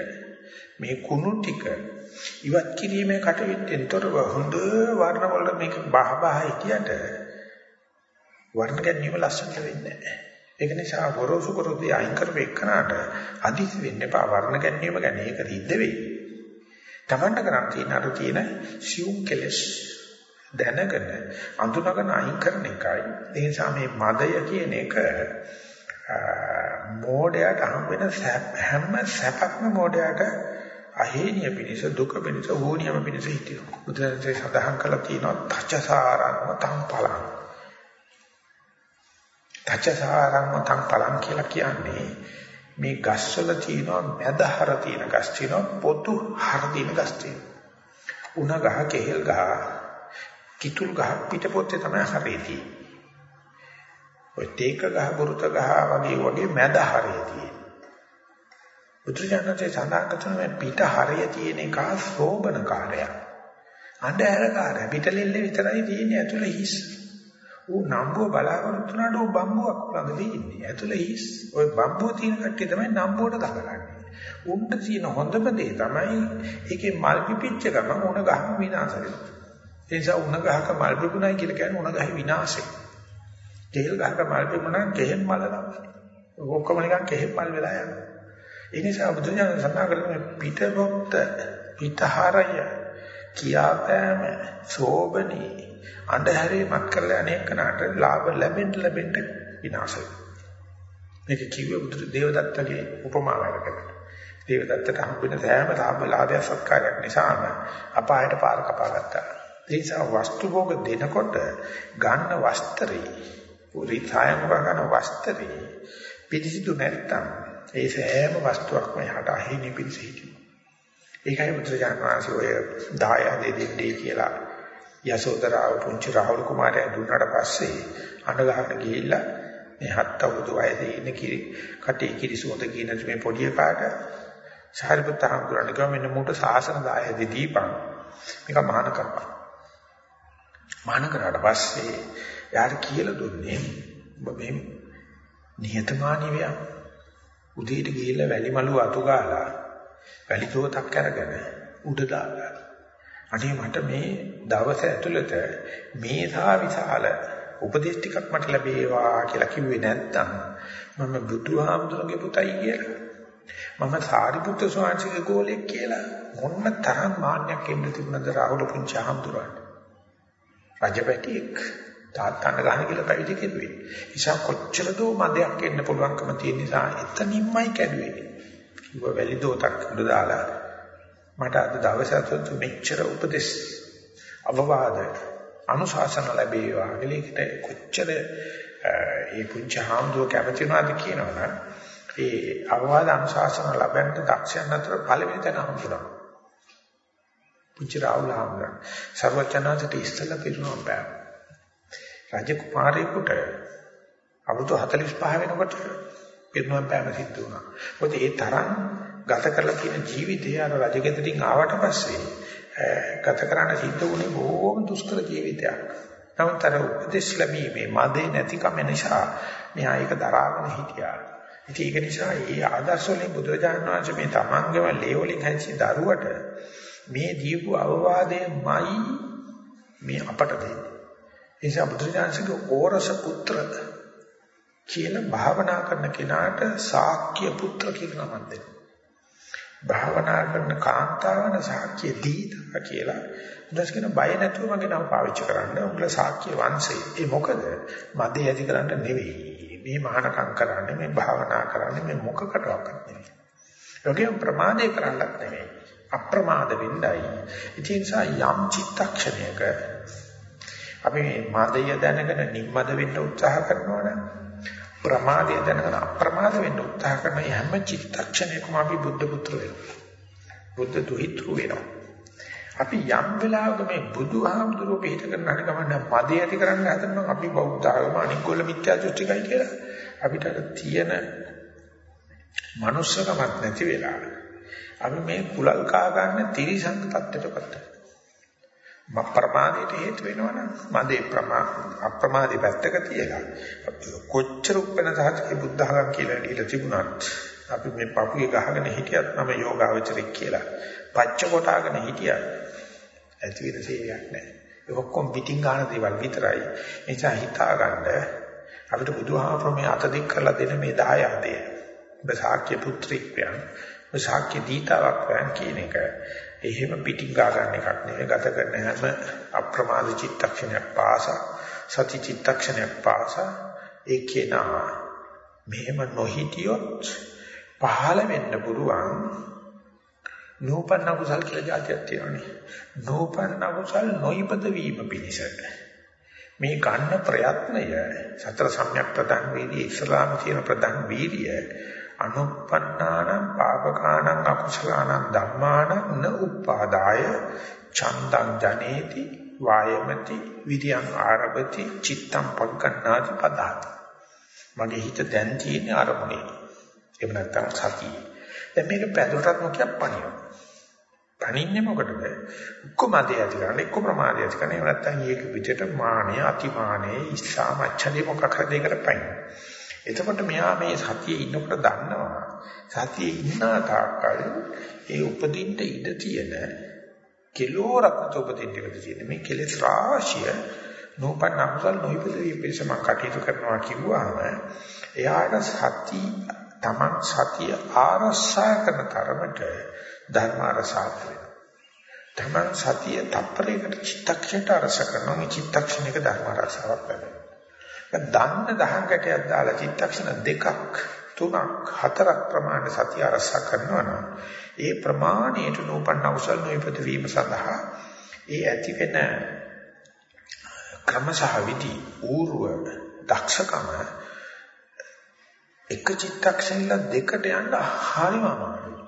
මේ කුණු ටික ඉවත් කිරීමේ කටයුත්තෙන් තොරව හොඳ වර්ණ වල මේක බහ බහ හිටියට වර්ණ ගැනීම ලස්සනට වෙන්නේ නැහැ. ඒක නිසා ගොරෝසු කරොදී අයින් කරපු එකනට අදිසි වෙන්න එපා වර්ණ ගැනීම ගැන ඒක රිද්ද වෙයි. තමන්ට කරන් තියෙන අර තියෙන සියුම් කෙලස් දැනගෙන අඳුනගෙන අයින් කරන එකයි. ඒ නිසා මේ මදය කියන එක මෝඩයට හම් වෙන හැම සැපක්ම මෝඩයට අහේනිය පිණිස දුක පිණිස ඕනියම පිණිස හිටිනවා. බුදුරජාණන් සඳහන් කළා තියෙනවා තච්චසාරං තං පලං. තච්චසාරං තං පලං කියලා කියන්නේ මේ ගස්වල තියෙනවා මැදහර තියෙන ගස් තියෙනවා පොතු හර තියෙන ගස් තියෙනවා. උණ ගහ කෙහෙල් ගහ කිතුල් ගහ පිටපොත්තේ තමයි හරේ තියෙන්නේ. ඔය තේක ගහ බුරුත ගහ වගේ වගේ මැදහරේ තියෙන්නේ. බුදුරජාණන්සේ සඳහන් කරන මේ පිට හරය තියෙන එක සෝබන කාර්යයක්. අnder කාර්ය පිටලෙල්ල විතරයි තියෙන්නේ ඇතුළේ හිස්. ඌ නම්බුව බලාපොරොත්තු වුණාට ඌ බම්බුවක් ළඟ තියෙන්නේ. ඇතුළේ හිස්. ওই බම්බුව තියෙන කට්ටිය තමයි නම්බුවට ගහගන්නේ. උන්ට තියෙන හොඳම දේ තමයි ඒකේ මල් පිපිච්ච ගමන් උණ ගහම විනාශ වෙනවා. ඒ නිසා උණ ගහක මල් පිපුණයි කියලා කියන්නේ උණ ගහේ විනාශය. කෙහෙල් ගහක මල් පිපුණා කෙහෙල් මල තමයි. ඔක්කොම නිකන් කෙහෙල් මල් වෙලා යනවා. ඒ නිසා බුදුන් සඳහන් කරන්නේ පිටරොක්ත පිටහරය කියාපෑම සෝබනී අන්ධහැරේ මත් කරලා අනේකනට ලාභ ලැබෙන්න ලැබෙන්න විනාශය. මේක කිව්වේ බුදු දේවදත්තගේ උපමාවකට. දේවදත්තට හම්බෙන සෑම ලාභ ලාභය සත්කාරයක් නිසාම අපායට පාර කපා ගත්තා. ඒ නිසා වස්තු භෝග දෙනකොට ගන්න වස්ත්‍රේ පුරිතායම ගන්න වස්ත්‍රේ පිටිසිදු නැත්තම් ඒ සෑම වස්තුවක්ම යහට අහිමි පිණිස හිටිනවා. ඒකයි බුදුරජාණන් වහන්සේ ඔය 10 දෙන්නේ කියලා යසෝදරාව පුංචි රාහුල කුමාරයා දුන්නාට පස්සේ අඬ ගහන්න ගිහිල්ලා මේ හත් අවුරුදු වයසේ ඉන්න කිරි කටේ කිරි සුවඳ කියන මේ පොඩි එකාට සාරිපුත්ත හඳුරන්න ගියා මෙන්න මූට සාසන 10 දීපන්. මේක මහාන කරපන් මහාන කරාට පස්සේ යාර කියලා දුන්නේ ඔබ මේ නිහතමානී වියක් උදේට ගිහිල්ලා වැලි මලුව අතු ගාලා වැලි තෝතක් අරගෙන උඩ දාලා අනේ මට මේ දවස ඇතුළත මේ සා විශාල උපදේශ ටිකක් මට ලැබේවා කියලා කිව්වේ නැත්තම් මම බුදුහාමුදුරගේ පුතයි කියලා මම සාරිපුත්‍ර ස්වාමීන්ගේ ගෝලෙක් කියලා මොන්න තරම් මාන්නයක් එන්න තිබුණද රාහුල පුංචි හාමුදුරන්ට රජපැටියෙක් තාත්තන්න ගහන කියලා පැවිදි කෙරුවේ. නිසා කොච්චර දෝ මදයක් එන්න පුළුවන්කම තියෙන නිසා එතනින්මයි කැඩුවේ. කිව්ව වැලි දෝතක් උඩ දාලා මට අද දවසේ අතට මෙච්චර උපදෙස් අවවාද අනුශාසන ලැබේවා කියලා කොච්චර ඒ පුංචි හාමුදුරුවෝ කැමති වුණාද කියනවනම් ඒ අවවාද අනුශාසන ලැබෙන්න දක්ෂයන් අතර පළවෙනි තැන හම්බුනා. පුංචි රාහුල හාමුදුරුවෝ සර්වචනාසිට ඉස්සලා පිරුණා බෑ. රජ කුමාරයෙකුට අවුරුදු 45 වෙනකොට පිරිනුවම් පෑම සිද්ධ වුණා. මොකද ඒ තරම් ගත කරලා තියෙන ජීවිතය අර රජගෙදරින් ආවට පස්සේ ගත කරන්න සිද්ධ වුණේ බොහොම දුෂ්කර ජීවිතයක්. නමුත් අර උපදෙස් ලැබීමේ මදේ නැතිකම නිසා මෙහා ඒක දරාගෙන හිටියා. ඉතින් ඒක නිසා මේ ආදර්ශ වලින් බුදුරජාණන් වහන්සේ මේ තමන්ගේම ලේවලින් හැදිච්ච දරුවට මේ දීපු අවවාදයමයි මේ අපට දෙන්නේ. ඒ නිසා බුදුරජාණන්සේගේ ඕරස පුත්‍ර කියන භාවනා කරන කෙනාට සාක්‍ය පුත්‍ර කියලා නමක් දෙනවා. භාවනා කරන කාන්තාවන සාක්‍ය දීතා කියලා. ඊට කියන බය නැතුව මගේ නම පාවිච්චි කරන්න. උඹලා සාක්‍ය වංශේ. ඒ මොකද? මදේ ඇති කරන්න නෙවෙයි. මේ මහානකම් කරන්නේ මේ භාවනා කරන්නේ මේ මොකකටවත් නෙවෙයි. යෝගයෙන් ප්‍රමාදේ කරන්නත් නෙවෙයි. අප්‍රමාද වෙන්නයි. ඒ නිසා යම් චිත්තක්ෂණයක අපි මේ මදය දැනගෙන නිම්මද වෙන්න උත්සාහ කරනවා නම් ප්‍රමාදය දැනගෙන අප්‍රමාද වෙන්න උත්සාහ කරන හැම චිත්තක්ෂණයකම අපි බුද්ධ පුත්‍ර වෙනවා. බුද්ධ දුහිතෘ වෙනවා. අපි යම් වෙලාවක මේ බුදුහාමුදුරුවෝ පිට කරන හරි ගමන් මදය ඇති කරන්න හදනවා අපි බෞද්ධ ආගම අනිගොල්ල මිත්‍යා දෘෂ්ටිකයි කියලා අපිට තියෙන මනුස්සකමක් නැති වෙලා අපි මේ කුලල් කා ගන්න තිරිසංග තත්ත්වයටපත් වෙනවා. ප්‍රමාදයට හේතු වෙනවනම් මදේ ප්‍රමා අප්‍රමාදී පැත්තක තියලා කොච්චර උපෙන සහජකේ බුද්ධඝම කියලා දීලා තිබුණත් අපි මේ පපුවේ ගහගෙන හිටියත් මම යෝගාවචරෙක් කියලා පච්ච කොටාගෙන හිටියත් ඇති වෙන සේවයක් නැහැ. ඒ ඔක්කොම පිටින් ගන්න දේවල් විතරයි. ඒ නිසා හිතාගන්න අපිට බුදුහාමර මේ අත දික් කරලා දෙන මේ දායාදය. ඔබ ශාක්‍ය පුත්‍රෙක් වයන්, ඔබ ශාක්‍ය දීතාවක් වයන් කියන එක එහෙම පිටින් ගා ගන්න එකක් නෙවෙයි. ගත කරන හැම අප්‍රමාද චිත්තක්ෂණයක් පාසා සති චිත්තක්ෂණයක් පාසා. ඒකේ නම මෙහෙම නොහිටියොත් පහළ වෙන්න පුරුවන් නූපන්න කුසල් කියලා જાතියක් තියෙනවානේ. නූපන්න කුසල් නොයිපද වීම පිණිස. මේ ගන්න ප්‍රයත්නය සතර සම්‍යක් ප්‍රදාන් වේදී ඉස්ලාම කියන ප්‍රදාන් වීර්ය අනුප්පන්නානං පාපකානං අකුසලානං ධම්මානං න උපාදාය. චන්දං ජනේති වායමති විරියං ආරභති චිත්තං පග්ගණ්ණාති පදාති. මගේ හිත දැන් තියෙන අරමුණේ. එහෙම නැත්නම් සතිය. දැන් මේක පැදුරටත් නොකිය පණිනවා පණින්නේ මොකටද? එක්කමදේ ඇති කරන්නේ එක්ක ප්‍රමාදේ ඇති කරන්නේ. එහෙම නැත්නම් මේක විදිහට මානය අතිමානය ඉස්සා මච්ඡදේ මොකක් හරි දෙයකට පයින් එතකොට මෙයා මේ සතියේ ඉන්නකොට දන්නවා සතියේ ඉන්න තාක්කල් ඒ උපදින්න ඉඩ තියෙන කිලෝරක් උපදින්න ඉඩ තියෙන මේ කෙලෙස් රාශිය නූපන් අකුසල් නොයිපද විපේසම කටයුතු කරනවා කිව්වහම එයාට සති තමන් සතිය ආරසා කරන තරමට ධර්ම අරසාව වෙනවා. තමන් සතිය තප්පරයකට චිත්තක්ෂණයට අරස කරනවා මේ චිත්තක්ෂණයක ධර්ම අරසාවක් ලැබෙනවා. දන්න දහංකටයක් දාලා චිත්තක්ෂණ දෙකක් තුනක් හතරක් ප්‍රමාණ සතිය අරසා කරනවා නම් ඒ ප්‍රමාණයට නූපන්න අවසල් නොයිපද වීම සඳහා ඒ ඇති වෙන ක්‍රමසහ විදි ඌර්ව දක්ෂකම එක චිත්තක්ෂණල දෙකට යන්න හරිම අමාරුයි.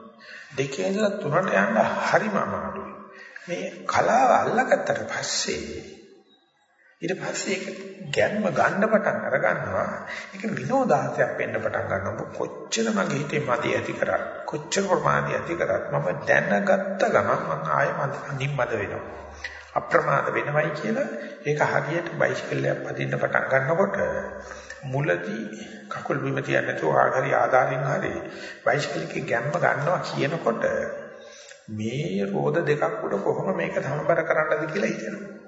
දෙකේ ඉඳලා තුනට යන්න හරිම අමාරුයි. මේ කලාව අල්ලගත්තට පස්සේ ඊට පස්සේ ඒක ගැම්ම ගන්න පටන් අර ගන්නවා ඒක විනෝදාසයක් වෙන්න පටන් ගන්නවා. කොච්චර මගේ හිතේ මදි ඇති කරා කොච්චර ප්‍රමාදී ඇති කරත් මම දැනගත්ත ගමන් මම ආයෙ නිම්මද වෙනවා. අප්‍රමාද වෙනවයි කියලා ඒක හරියට බයිසිකලයක් පදින්න පටන් ගන්නකොට මුලදී කකුල් බිම තියන්නේ නැතුව ආගරි ආධාරයෙන් හරි බයිසිකලයේ ගැම්ම ගන්නවා කියනකොට මේ රෝද දෙකක් උඩ කොහොම මේක සමබර කරන්නද කියලා හිතෙනවා.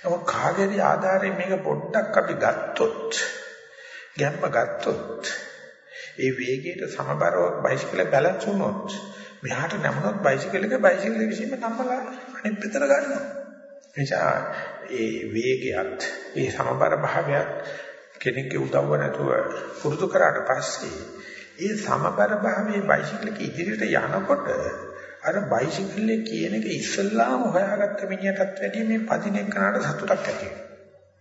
නමුත් කාගේරි ආධාරයෙන් මේක පොඩ්ඩක් අපි ගත්තොත් ගැම්ම ගත්තොත් ඒ වේගයට සමබරව බයිසිකල බැලන්ස් වුණොත් මෙහාට නැමුණොත් බයිසිකල් එක බයිසිකල් විසින්ම නම්මලා අනිත් පැත්තට ගන්නවා. එනිසා ඒ වේගයත් ඒ සමබර භාවයත් කෙනෙක්ගේ උදව්ව නැතුව පුරුදු කරාට පස්සේ ඒ සමබර භාවයේ බයිසිකල් එක ඉදිරියට යනකොට අර බයිසිකලේ කියන එක ඉස්සල්ලාම හොයාගත්ත මිනිහටත් වැඩිය මේ පදින එකනට සතුටක් ඇති වෙනවා.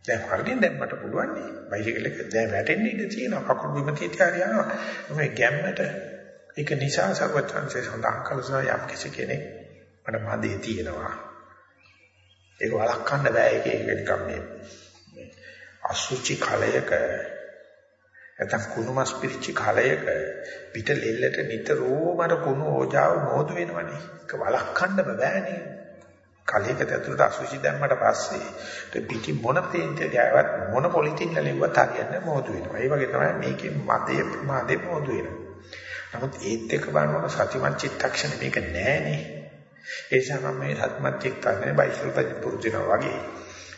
දැන් හරියෙන් දැන් මට පුළුවන් නේ. බයිසිකල් එක දැන් වැටෙන්න ඉඩ තියෙනවා. කකුල් බිම තියලා යනවා. මේ ගැම්මට ඒක නිසා සර්වත්‍ංශේ සඳහන් කළා යම් කිසි කෙනෙක් මට මදේ තියෙනවා. ඒක වළක්වන්න බෑ. ඒක ඒක නිකම් මේ අසුචි කලයක නැත්නම් කුණු මස් පිරිච්ච කාලයක පිට ලෙල්ලට නිතරම අර කුණු ඕජාව මොහොත වෙනවනේ. ඒක වළක්වන්න බෑනේ. කලයක ඇතුළට අසුචි දැම්මට පස්සේ පිටි මොන තේන්ත ගෑවත් මොන පොලිතින් ලැබුවත් හරියන්නේ මොහොත වෙනවා. ඒ වගේ තමයි මේකේ මදේ මදේ මොහොත වෙනවා. නමුත් ඒත් එක්ක බලනකොට සතිමත් චිත්තක්ෂණ මේක නෑනේ. ඒ නිසා මම මේ සතිමත් චිත්තක්ෂණය බයිසිකල් පුරුදිනවා වගේ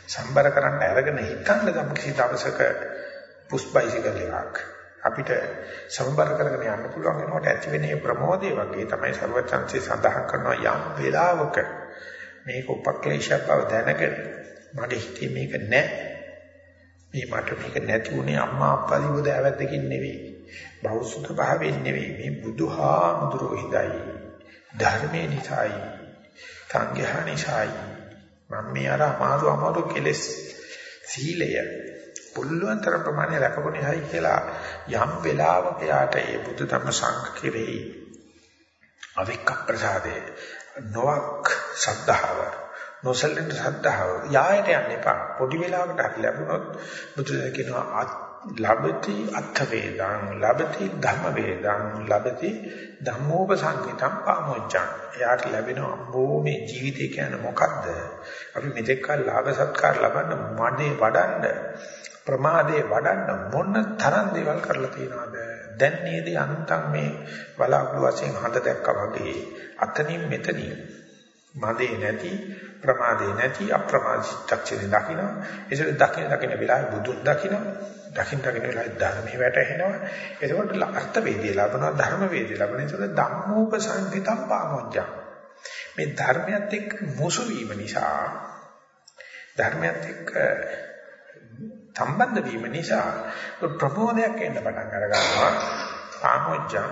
සම්බර කරන්න අරගෙන හිතන්න ගම කිසි දවසක පුස් බයිසිකල් එකක්. අපිට සමබර කරගෙන යන්න පුළුවන් වෙනකොට ඇති වෙන මේ ප්‍රමෝදය වගේ තමයි ਸਰවචන්සේ සඳහන් කරනවා යම් වේලාවක මේක උපක්ලේශයක් බව දැනගෙන මගේ හිතේ මේක නැහැ මේ මට මේක නැති උනේ අම්මා අප්පා දිව දෑවැද්දකින් නෙවෙයි. බෞද්ධ භාවයෙන් නෙවෙයි. මේ බුදුහාමුදුරෝ හිඳයි. ධර්මේ නිසායි. සංඝයා නිසායි. මම මේ අර අමාරු අමාරු කෙලස් සීලය පුළුවන් තරම් ප්‍රමාණය රැකගොනේ හරි කියලා යම් වෙලාවක යාට ඒ බුද්ධ ධර්ම සංඝ කෙරෙහි අවික්ක ප්‍රසාදේ නොවක් සද්ධාව නොසලින් සද්ධාව යායට යන්න එපා. පොඩි වෙලාවකට හරි ලැබුණොත් බුදුරජාණන් කියනවා ලබති අත්ථ වේදං ලබති ධම්ම වේදං ලබති ධම්මෝපසංගිතං පාමොච්චං එයාට ලැබෙන අම්බෝ මේ ජීවිතය කියන්නේ මොකද්ද? අපි මෙතෙක් කල් ලාභ සත්කාර ලබන්න මඩේ වඩන්න ප්‍රමාදේ වඩන්න මොන තරම් දේවල් කරලා තියනවද? දැන් නේද අන්තම් මේ බලාකුළු වශයෙන් හඳ දැක්කා වගේ අතනින් මෙතනින්. මදේ නැති ප්‍රමාදේ නැති අප්‍රමාදිතක්ෂේ දකින්න. ඒසල දකින්න දකින්න වෙලාවේ බුදුන් දකින්න. දකින්න දකින්න වෙලාවේ ධර්මයේ වැටෙනවා එතකොට අර්ථ වේදී ලබනවා ධර්ම වේදී ලබන ඒසල ධම්මෝපසංගිතම් පාමොච්චං මේ ධර්මයත් එක්ක මුසු වීම නිසා ධර්මයත් එක්ක සම්බන්ධ වීම නිසා ප්‍රබෝධයක් එන්න පටන් අර ගන්නවා පාමොච්චං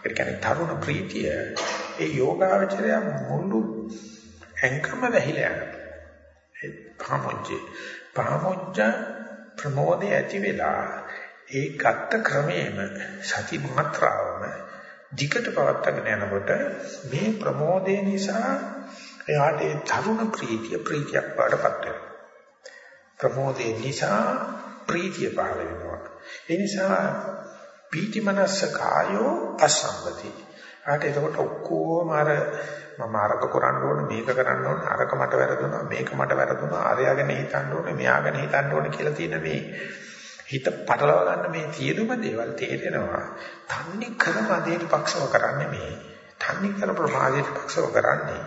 ඒ කියන්නේ තරුණ ප්‍රීතිය. ඒ යෝගාවචරය මුළු ඇඟම වැහිලා යනවා. පාමොච්චේ පාමොච්ච ප්‍රමෝදය ඇති වෙලා ඒ ගත්ත ක්‍රමයේම සති මාත්‍රාවම ධිකට පවත්තගෙන යනකොට මේ ප්‍රමෝදය නිසා එයාට ඒ තරුණ ප්‍රීතිය ප්‍රීතියක් වඩපත් වෙනවා. ප්‍රමෝදේ නිසා ප්‍රීතිය පහළ වෙනවා. ඒ නිසා පීති මනස්ස කායෝ අසම්පති. ආට එතකොට ඔක්කොම අර මම අරක කරන්න ඕනේ මේක කරන්න ඕනේ අරක මට වැරදුනා මේක මට වැරදුනා අරයාගෙන හිතන්න ඕනේ මෙයාගෙන හිතන්න ඕනේ කියලා තියෙන මේ හිත පටලවා ගන්න මේ සියලුම දේවල් තේරෙනවා. තන්නේ කරම අධේට පක්ෂව කරන්නේ මේ. තන්නේ කර ප්‍රමාදයට පක්ෂව කරන්නේ.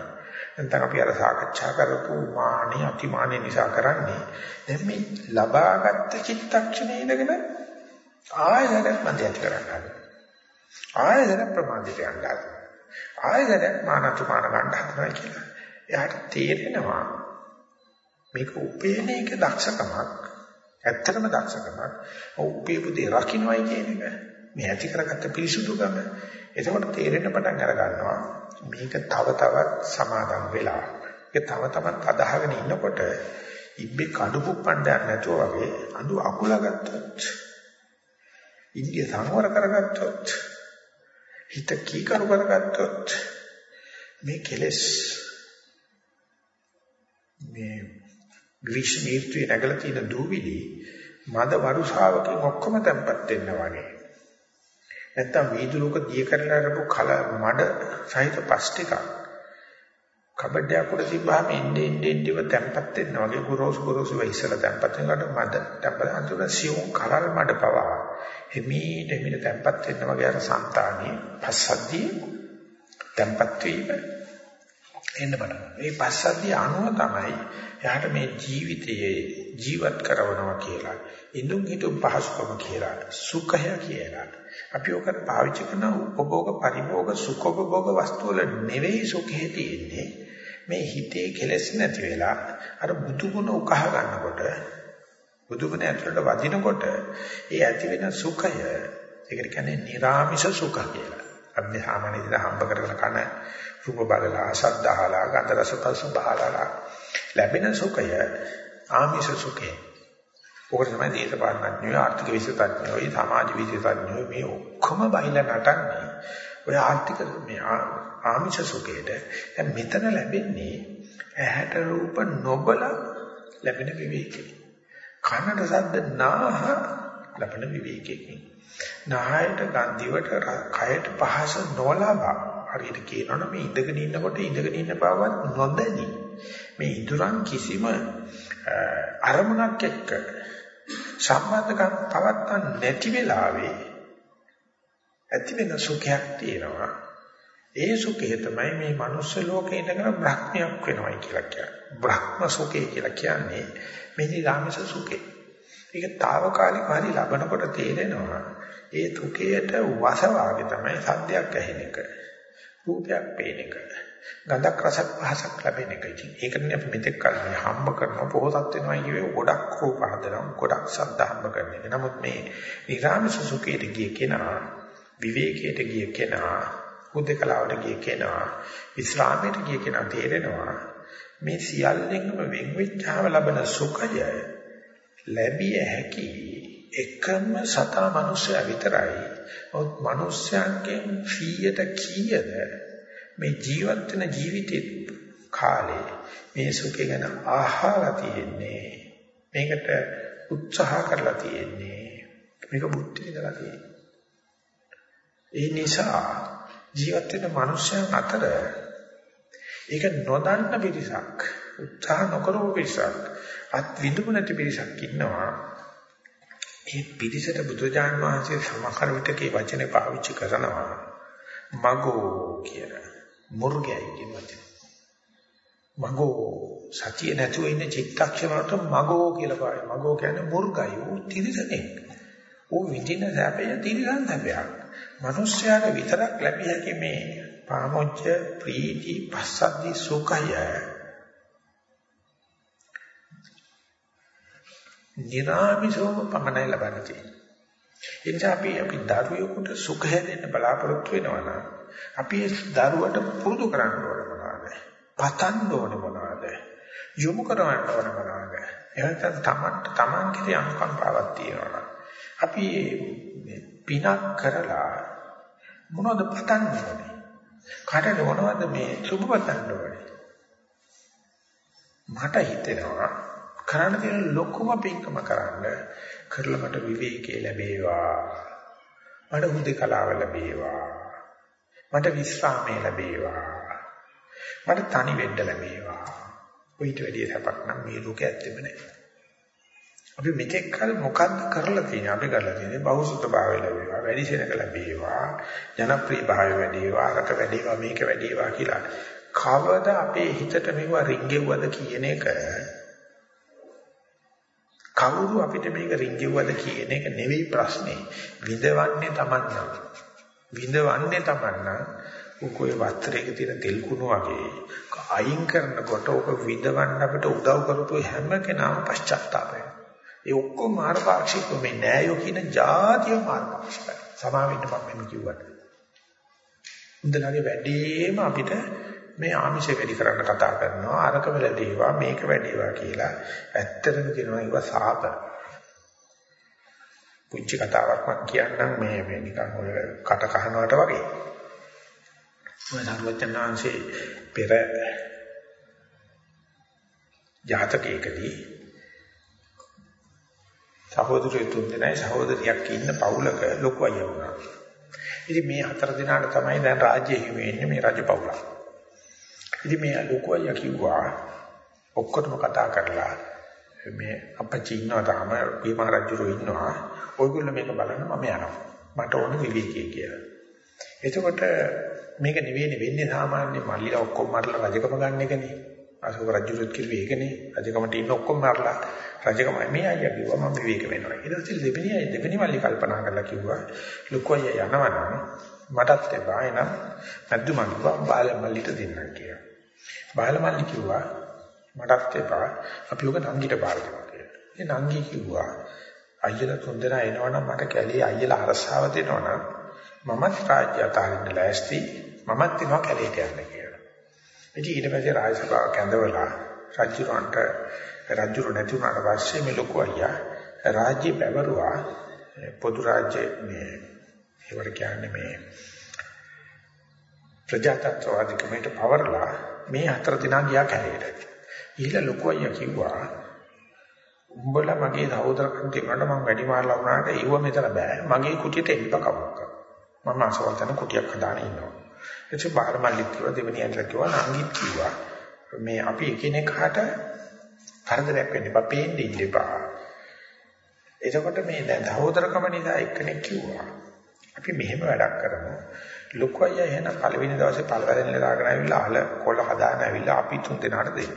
නැත්නම් අපි අර සාකච්ඡා කරපු මානෙ අතිමානෙ නිසා කරන්නේ. දැන් මේ ලබාගත් චිත්තක්ෂණේ ඉඳගෙන ආයතන මැදට කරන්න හදනවා. ආයතන ප්‍රමාදිත යන්න හදනවා. ආයතන මානතුමාන ගන්න හදනවා කියලා. එයාට තේරෙනවා මේක උපේන එක දක්ෂකමක් ඇත්තටම දක්ෂකමක්. උපේපු දේ රකින්නයි කියන එක. මේ ඇති කරගත්ත පිරිසුදුකම එතකොට තේරෙන්න පටන් අර ගන්නවා මේක තව තවත් සමාදම් වෙලා. ඒක තව තවත් අදහගෙන ඉන්නකොට ඉබ්බේ කඩු පුප්පණ්ඩයක් නැතුව වගේ අඳු අකුලගත්තොත් ඉන්දිය සංවර කරගත්තොත් හිත කීකරු කරගත්තොත් මේ කෙලෙස් මේ ග්‍රීෂ්මීර්තුවේ නැගලා තියෙන දූවිලි මද වරුසාවකින් ඔක්කොම තැම්පත් වෙන්න වගේ. නැත්තම් වීදුරුවක දිය කරලා අරපු කල මඩ සහිත පස් ටිකක් කබඩයක් උඩ තිබ්බාම එන්නේ එන්නේ ඉව තැම්පත් වෙනවා වගේ ගොරෝසු ගොරෝසු වෙයිසලා තැම්පත් වෙනකොට මඩ තැම්පත් අන්තිම සියුම් කරල් මඩ පවා හිමීට හිමීට තැම්පත් වෙනවා වගේ අර సంతානිය පස්සද්ධිය තැම්පත් වීම එන්න බලන්න. මේ පස්සද්ධිය අනුව තමයි එයාට මේ ජීවිතයේ ජීවත් කරනවා කියලා. ඉදුම් හිටුම් පහසුකම කියලා. සුඛය කියලා. අපි ඔක පාවිච්චි කරන උපභෝග පරිභෝග සුඛෝපභෝග වස්තු වල නෙවෙයි සුඛේ තියෙන්නේ මේ හිතේ කෙලෙස් නැති වෙලා අර බුදුගුණ උකහා ගන්නකොට බුදුගුණ ඇතුළට වදිනකොට ඒ ඇති වෙන සුඛය ඒකට කියන්නේ නිර්ාමිෂ සුඛ කියලා. අපි සාමාන්‍ය විදිහට හම්බ කරගෙන කන රූප බලලා ශබ්ද අහලා ගන්ධ රස පස්ස බහලා ලැබෙන සුඛය ආමිෂ සුඛය ඕක තමයි දේශපාලනඥයෝ ආර්ථික විශේෂඥයෝ සමාජ විශේෂඥයෝ මේ ඔක්කොම බයිලා නටන්නේ ඔය ආර්ථික මේ ආමිෂ සුඛයට. දැන් මෙතන ලැබෙන්නේ ඇහැට රූප නොබල ලැබෙන විවේකේ කනට ශබ්ද නාහ ලැබෙන විවේකේ නාහයට ගන්ධිවට කයට පහස නොලබා හරියට කියනවනේ මේ ඉඳගෙන ඉන්නකොට ඉඳගෙන ඉන්න බවත් නොදැනි. මේ ඉදurang කිසිම අරමුණක් එක්ක සම්බන්ධකම් පවත්තන් නැති වෙලාවේ ඇති වෙන සුඛයක් තියෙනවා. ඒ සුඛය තමයි මේ මනුස්ස ලෝකේ ඉඳගෙන බ්‍රහ්මයක් වෙනවයි කියලා කියන්නේ. බ්‍රහ්ම සුඛය කියලා කියන්නේ මේ නිරාමස සුඛය. ඒක తాවකාලික හරි ලබනකොට තේරෙනවා. ඒ සුඛයට වසවාගේ තමයි සද්දයක් ඇහෙන එක. රූපයක් පේන එක. ගඳක් රසක් පහසක් ලැබෙන එක. ඉතින් ඒකනේ අපි මෙතෙක් කල් මේ හම්බ කරන පොහොසත් වෙනවා කියවේ ගොඩක් රූප හදනවා ගොඩක් ශබ්ද හම්බ කරන එක. නමුත් මේ නිරාමස සුඛයට ගිය කෙනා විවේකයට ගිය කෙනා උද්දකලාවට ගිය කෙනා විස්රාමයට ගිය කෙනා තේරෙනවා මේ සියල්ලෙන්ම වෙන් වෙච්චාම ලබන සුඛය ලැබිය හැකි එකම සතා මනුස්සයා විතරයි. ඔත් මනුස්සයන්ගෙන් 100ට කීයද මේ ජීවත් වෙන ජීවිතේ කාලේ මේ සුඛය ගැන අහලා තියෙන්නේ. මේකට උත්සාහ කරලා තියෙන්නේ. මේක බුද්ධ විඳලා තියෙන්නේ. ඒ නිසා ජීවත් වෙන මනුෂ්‍යයන් අතර ඒක නොදන්න පිරිසක් උත්සාහ නොකරපු පිරිසක් අත් විඳපු නැති පිරිසක් ඉන්නවා. ඒ පිරිසට බුදුජාන් වහන්සේ සමහර විටකේ වචනේ පාවිච්චි කරනවා මගෝ කියන මුර්ගයයි කියන වචනේ මගෝ සතිය නැතුව ඉන්න චිත්තක්ෂණයට මගෝ කියලා පායි මගෝ කියන්නේ මුර්ගයි. ඌ තිරිසනෙක්. ඌ විඳින සැපය තිරිසන් සැපයක්. මිනිස්යාට විතරක් ලැබිය හැකි මේ පාමොච්ච ප්‍රීති පස්සද්ධි සුඛය. නිරාමිසෝම පමණයි ලබන්න. තියෙන්නේ. ඒ නිසා අපි අපි දරුවෙකුට සුඛය දෙන්න බලාපොරොත්තු වෙනවා නම් අපි ඒ දරුවට පුරුදු කරන්න ඕන මොනවද? පතන්න ඕන මොනවද? යොමු කරවන්න ඕන මොනවද? එහෙනම් තමන්ට තමන් කිරි අනුකම්පාවක් තියෙනවා. අපි පිනක් කරලා මොනවද පතන්න ඕනේ? කාටද මොනවද මේ සුබ පතන්න ඕනේ? මට හිතෙනවා කරන්න තියෙන ලොකුම පින්කම කරන්න කරලා මට විවේකී ලැබේවා. මට හුදකලාව ලැබේවා. මට විශ්‍රාමය ලැබේවා. මට තනි වෙන්න ලැබේවා. ඔයිට වැඩිය සපක් නම් මේ ලෝකේ ඇත්තෙම නැහැ. අපි මෙතෙක් කල මොකද්ද කරලා තියෙන්නේ? අපි කරලා තියෙන්නේ බහුසුත භාවය ලැබේවා, වැඩි සෙනක ලැබේවා, ජනප්‍රිය භාවය වැඩි වේවා, අරක වැඩි වේවා, මේක වැඩි වේවා කියලා. කවද අපේ හිතට මේවා රිංගෙව්වද කියන එක කවුරු අපිට මේක රිංගෙව්වද කියන එක නෙවෙයි ප්‍රශ්නේ. විඳවන්නේ Tamanna. විඳවන්නේ Tamanna. උකෝේ වස්ත්‍රයක තියෙන තෙල් කුණු වගේ අයින් කරනකොට ඔක විඳවන්න අපිට උදව් කරපු හැම කෙනාම පශ්චාත්තාප වෙනවා. ඒ ඔක්කොම මාර්ගපාක්ෂික මේ නෑයෝ කියන જાතිය මාර්ගපාක්ෂිකයි. සමා වෙන්න මම මෙන්න කිව්වට. උන්දලගේ වැඩිම අපිට මේ ආමිෂ වැඩි කරන්න කතා කරනවා අරක වෙලදීවා මේක වැඩිවා කියලා. ඇත්තටම කියනවා ඒක සාප. පුංචි කතාවක් මම කියන්නම් මේ මේ නිකන් ඔය කට කහනවට වගේ. ඔය සරුවචනාංශේ පෙර ජාතකයකදී සහෝදරයෝ තුන් දෙනයි සහෝදරියක් ඉන්න පවුලක ලොකු අයියා වුණා. ඉතින් මේ හතර දෙනාට තමයි දැන් රාජ්‍ය හිමි වෙන්නේ මේ රජ පවුල. ඉතින් මේ ලොකු අයියා කිව්වා ඔක්කොටම කතා කරලා මේ අපච්චි ඉන්නවා තාම විමා රජුරෝ ඉන්නවා. ඔයගොල්ලෝ මේක බලන්න මම යනවා. මට ඕන විවේකී කියලා. එතකොට මේක නෙවෙයි වෙන්නේ සාමාන්‍ය මල්ලිලා ඔක්කොම මරලා රජකම ගන්න එකනේ. අශෝක රජුරුත් කිව්වේ ඒකනේ. රජකමට ඉන්න ඔක්කොම මරලා රජකම මේ අයියා කිව්වා මම විවේක වෙනවා. ඊට පස්සේ දෙවෙනි අය දෙවෙනි මල්ලි කල්පනා කරලා කිව්වා ලොකු අයියා යනවනම් මටත් එපා එනම් මැද්දු මල්ලිවා බාල මල්ලිට දෙන්නම් කියලා. බාල මල්ලි කිව්වා මටත් එපා අපි ඔක නංගිට බාර දෙනවා කියලා. ඒ නංගි කිව්වා අයියලා තුන් දෙනා එනවනම් මට කැලේ අයියලා අරසාව දෙනවනම් මමත් රාජ්‍ය අතහරින්න ලෑස්ති මමත් එනවා කැලේට යන්න කියලා. ඉතින් ඊට පස්සේ රාජසභාව කැඳවලා රජුරන්ට රජුර නැති වුණාට පස්සේ මේ ලොකු අයියා රාජ්‍ය පැවරුවා පොදු රාජ්‍ය මේ ඒවට කියන්නේ මේ ප්‍රජාතන්ත්‍රවාදීකමට පවරලා මේ හතර දිනා ගියා කැලේට. ඊළ ලොකු අයියා කිව්වා උඹලා මගේ සහෝදරකම් තිබුණාට මම වැඩි මාරලා වුණාට ඒව මෙතන බෑ. මගේ කුටියට එන්න කවුරුක. මම අසවල් කුටියක් හදාගෙන ඉන්නවා. එතකොට බාහිර මල්ලිත් කිව්වා දෙවෙනි අතට කිව්වා නංගිත් කිව්වා මේ අපි එකිනෙකාට කරදරයක් වෙන්න එපා, පේන්න ඉන්න එපා. එතකොට මේ දැන් සහෝදරකම නිසා එක්කෙනෙක් කිව්වා. අපි මෙහෙම වැඩක් කරමු. ලොකු අයියා එහෙනම් පළවෙනි දවසේ පළවෙනි දාගෙන ආවිල්ලා අහල කොළ හදාන ආවිල්ලා අපි තුන් දෙනාට දෙන්න.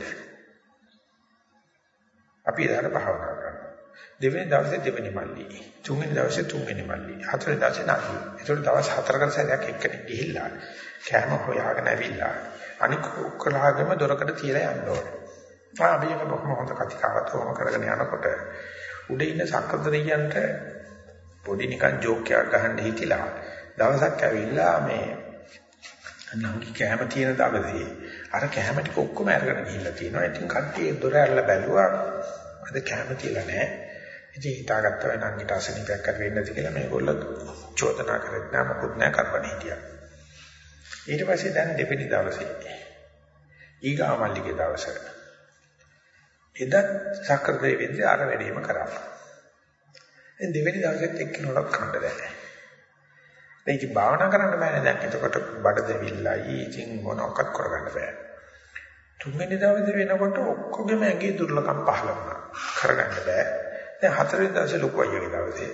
අපි එදාට භාවනා කරනවා. දෙවෙනි දවසේ දෙවෙනි මල්ලි. තුන්වෙනි දවසේ තුන්වෙනි මල්ලි. හතරවෙනි දවසේ නාකි. ඒතකොට දවස් හතරකට සැරයක් එක්කෙනෙක් ගිහිල්ලා කෑම හොයාගෙන ඇවිල්ලා අනික ඔක්කොලාගෙම දොරකට තියලා යන්න ඕනේ. ආ අපි එක බොහොම හොඳ කතිකාවත් වොම කරගෙන යනකොට උඩ ඉන්න සක්‍රදරියන්ට පොඩි නිකන් ජෝක් එකක් ගහන්න හිතිලා දවසක් ඇවිල්ලා මේ නංගි කැම තියෙන දවසේ අර කැම ටික ඔක්කොම අරගෙන ගිහිල්ලා තියෙනවා. ඉතින් කට්ටිය දොර ඇරලා බැලුවා. අද කැම තියලා නැහැ. ඉතින් හිතාගත්තා නංගිට අසනීපයක් කර වෙන්නද කියලා මේගොල්ලෝ චෝදනා කරේ නැහැ මොකුත් නැහැ කරපණ හිටියා. ඊට පස්සේ දැන් දෙවෙනි දවසේ ඊගා මල්ලිගේ දවසේ එදත් සක්‍ර දෙවියන්ගේ අර වැඩේම කරා. දැන් දෙවෙනි දවසෙත් එක්කිනුනක් කන්න බෑ. දැන් ඉතින් භාවනා කරන්න බෑනේ දැන් එතකොට බඩ දෙවිල්ලයි ඉතින් මොනවක්වත් කරගන්න බෑ. තුන්වෙනි දවසේ වෙනකොට ඔක්කොගෙම ඇඟේ දුර්ලභම් පහළ වුණා. කරගන්න බෑ. දැන් හතරවෙනි දවසේ ලොකු අයියගේ දවසේ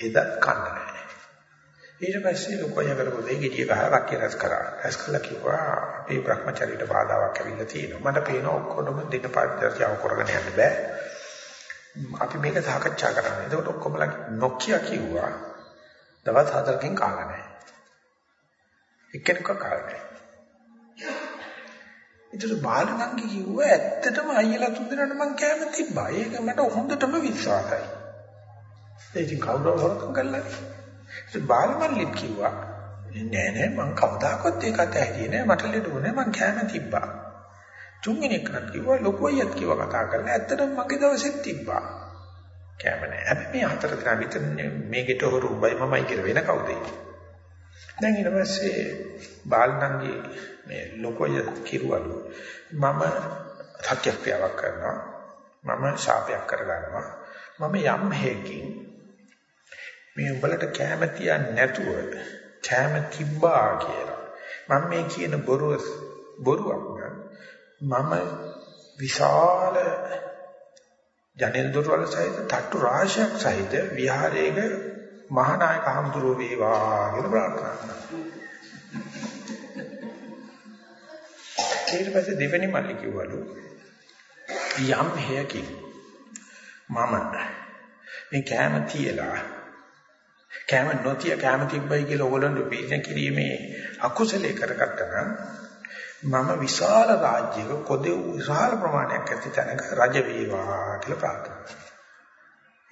එදත් කන්න නෑ. ඊට පස්සේ ලොකු අයියා කරපු දෙය ගෙඩිය ගහලා රැකිය රැස් කරා. රැස් කළා කිව්වා අපේ Brahmacharyaට බාධාවක් ඇවිල්ලා තියෙනවා. මට පේනවා ඔක්කොටම දෙන පාඩියව කරගෙන යන්න බෑ. අපි මේක සාකච්ඡා කරන්න. එතකොට ඔක්කොමලා නොකිය කිව්වා දවස් හතරකින් කාලා නැහැ. එක්කෙනෙක්ව කාලා නැහැ. ඊට බාලනංගි කිව්වා ඇත්තටම අයියලා තුන්දෙනාට මං කැම තිබ්බා. ඒක මට හොඳටම විශ්වාසයි. ඒ ඉතින් කවුරුව හොරකම් කළා? ඒ බාලමල්ලිත් කිව්වා නෑ නෑ මං කවදාකවත් ඒකට ඇහිදී නෑ මට ලෙඩුනේ මං කැම තිබ්බා. තුන්වෙනි එකත් කිව්වා ලොකු අයියත් කිව්වා කතා කරලා ඇත්තටම මගේ දවසෙත් තිබ්බා. කැම නෑ. හැබැයි මේ හතර දෙනා විතර මේකට හොරු උඹයි මමයි කියලා වෙන කවුද දැන් ඊට පස්සේ බාලනන්ගේ මේ ලොකෝය කිරුවලු. මම සත්‍යක්‍රියාවක් කරනවා. මම ශාපයක් කරගන්නවා. මම යම් හේකින් මේ උඹලට කැම තියන්නේ නැතුව කැම තිබ්බා කියලා. මම මේ කියන බොරුව බොරුවක් මම විශාල ජනෙල් දොරවල් සහිත තට්ටු රාශියක් සහිත විහාරයක මහානායක හඳුරෝ වේවා කියලා ප්‍රාර්ථනා කරනවා. ඊට පස්සේ දෙවෙනි මල්ලි කිව්වලු යම් හේයකින් මම මේ කැම තියලා කැම නොතිය කැම තිබ්බයි කියලා ඕගොල්ලන්ට පිළිගන්න කිරීමේ අකුසලයේ කරගත්තා නම් මම විශාල රාජ්‍යයක කොදේ විශාල ප්‍රමාණයක් ඇති තැනක රජ වේවා කියලා ප්‍රාර්ථනා කරනවා.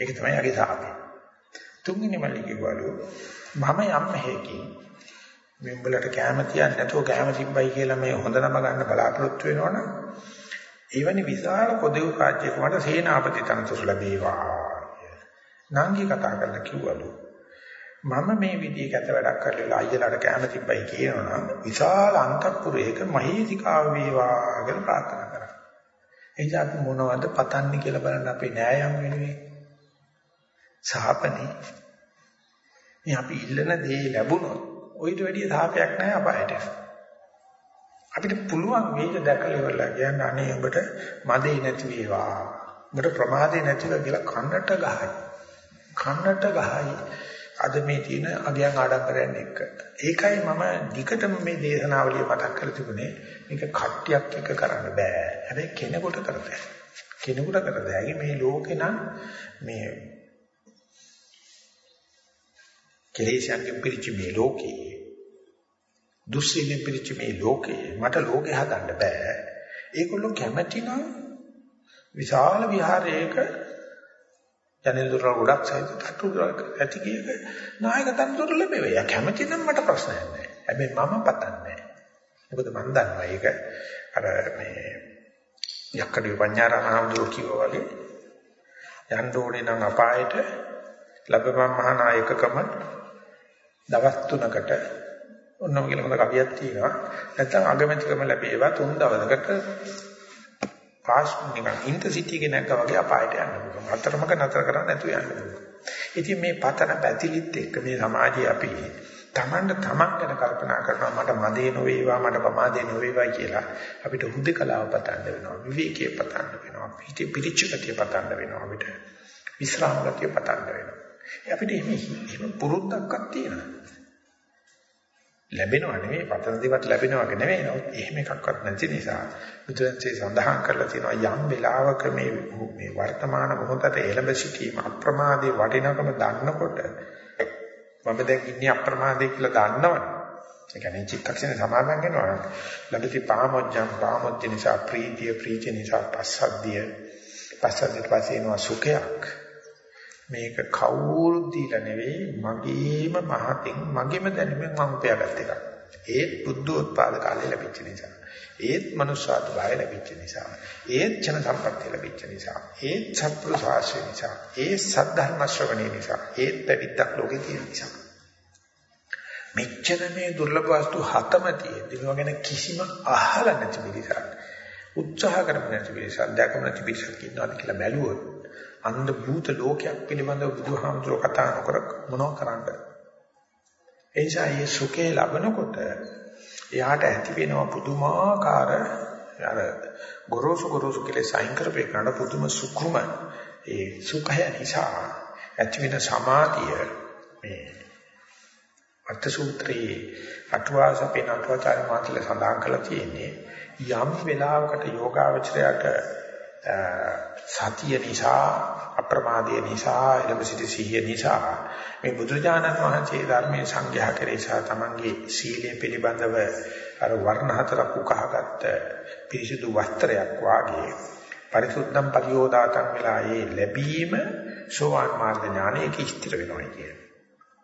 ඒක තමයි යගේ සාපය. තුන්වෙනි මල්ලි කිව්වලු මම යම් හේකින් මෙම්බලට කැම තියන්නේ නැතුව කැම තිබ්බයි කියලා මේ හොඳ නම ගන්න බලාපොරොත්තු වෙනවනම් එවැනි විශාල කොදේ රාජ්‍යයක මට සේනාපති තනතුරු ලැබේවා. නංගි කතා කරලා කිව්වලු මම මේ විදිහේ කැත වැඩක් කරලා අයියලාට කැම තිබ්බයි කියනවනම් විශාල අන්තපුරයක මහේතිකාව වේවා කියලා ප්‍රාර්ථනා කරා. එනිසා අපි මොනවද පතන්නේ කියලා බලන්න අපේ නෑයම් වෙනුවේ. සාපනේ. මේ අපි ඉල්ලන දේ ලැබුණොත් ඔයිට වැඩිය සාපයක් නෑ අපායට. අපිට පුළුවන් මේක දැකලා ඉවරලා කියන්න අනේ ඔබට මදේ නැති වේවා. ඔබට ප්‍රමාදේ නැතිව කියලා කන්නට ගහයි. කන්නට ගහයි. අද මේ තියෙන අගයන් ආඩම්බරයන් එක්ක. ඒකයි මම ධිකටම මේ දේශනාවලිය මතක් කරලා තිබුණේ මේක කට්ටියක් එක්ක කරන්න බෑ. හැබැයි කෙනෙකුට කරතයි. කෙනෙකුට කරදැයි මේ ලෝකේ නම් මේ කෙලෙසයන්ගෙන් පිරිච්ච මේ ලෝකේ දුස්සීලෙන් පිරිච්ච මේ ලෝකේ මට ලෝකේ හදන්න බෑ. ඒගොල්ලෝ කැමැති නම් විශාල විහාරයක ජනෙල් දොර ගොඩක් සහිත තට්ටු ඇති කීක නායක තනතුරු ලැබෙවා. යා කැමති නම් මට ප්‍රශ්නයක් නැහැ. හැබැයි මම පතන්නේ මොකද මම දන්නවා ඒක අර මේ යක්කඩේ පඤ්ඤාරාමහඳුර කිව්වා වගේ යන්න ඕනේ නම් අපායට ලැබපම් මහානායකකම දවස් තුනකට ඔන්නම කියලා මත කවියක් තියෙනවා. නැත්නම් අගමැතිකම ලැබේවා තුන් දවසකට පාස් නිකන් ඉන්ටර්සිටි එකේ නැග්ගා වගේ අපායට යන්න පුළුවන්. අතරමක නතර කරන්න නැතුව යන්න පුළුවන්. ඉතින් මේ පතන පැතිලිත් එක්ක මේ සමාජයේ අපි තමන්ට තමන් ගැන කල්පනා කරනවා මට මදේ නොවේවා මට ප්‍රමාදේ නොවේවා කියලා අපිට හුදකලාව පතන්න වෙනවා විවේකයේ පතන්න වෙනවා පිටි පිරිච්චකතිය පතන්න වෙනවා අපිට විස්රාම ගතිය පතන්න වෙනවා අපිට එහෙම පුරුද්දක්වත් තියෙනවා. ලැබෙනව නෙවෙයි පතන දේවත් ලැබෙනවක නෙවෙයි නමුත් එහෙම එකක්වත් නැති නිසා බුදුන්සේ සඳහන් කරලා තියෙනවා යම් වෙලාවක මේ මේ වර්තමාන මොහොතට එළඹ සිටීම අප්‍රමාදයේ වටිනකම දන්නකොට මම දැන් ඉන්නේ අප්‍රමාදයේ කියලා දන්නවනේ. ඒ කියන්නේ චිත්තක්ෂණ සමාදන් වෙනවා. ලැබති පාමොජ්ජම් පාමොජ්ජ නිසා ප්‍රීතිය ප්‍රීතිය නිසා පස්සද්ධිය. පස්සද්ධියට පස්සේ එනවා සුඛයක්. මේක කවුරුත් දීලා නෙවෙයි මගේම මහතින් මගේම දැනුමෙන් මම උපයාගත් එකක්. ඒත් බුද්ධෝත්පාද කාලේ ලැබිච්ච නිසා. ඒත් මනුෂ්‍යාත් භාවය ලැබිච්ච නිසා. ඒත් ජන සම්පත්තිය ලැබිච්ච නිසා. ඒත් සත්පුරුෂාශ්‍රය නිසා. ඒත් සද්ධර්ම ශ්‍රවණය නිසා. ඒත් පැවිද්දක් ලෝකේ තියෙන නිසා. මෙච්චර මේ දුර්ලභ වස්තු හතම තියෙද්දි මේවා ගැන කිසිම අහලා නැති මිනිසක් උත්සාහ කරන්නේ නැති මිනිසක් දැකම නැති මිනිසක් ඉන්නවාද කියලා බැලුවොත් අන්ධ භූත ලෝකයක් පිළිබඳව බුදුහාමුදුරුවෝ කතා නොකර මොනව කරන්නද? ඒ නිසා මේ සුඛේ ලබනකොට එයාට ඇති වෙනවා පුදුමාකාර අර ගොරෝසු ගොරෝසු කියලා සයින් කරපේකට පුදුම සුඛම ඒ සුඛය නිසා ඇති වෙන සමාධිය මේ අර්ථ සූත්‍රයේ අටුවාසපේ නටුවාචාර්ය මාතල සඳහන් කරලා තියෙන්නේ යම් වෙලාවකට යෝගාවචරයට සතිය නිසා අප්‍රමාදය නිසා එළඹ සිටි සිහිය නිසා මේ බුදුරජාණන් වහන්සේ ධර්මයේ සංඝයා කරේ සහ තමන්ගේ සීලය පිළිබඳව අර වර්ණ හතරක් උකහාගත්ත පිරිසිදු වස්ත්‍රයක් වාගේ පරිසුද්ධම් පරියෝදාතං වෙලා ඒ ලැබීම සෝවාන් මාර්ග ඥානයක ස්ථිර වෙනවා කියන්නේ.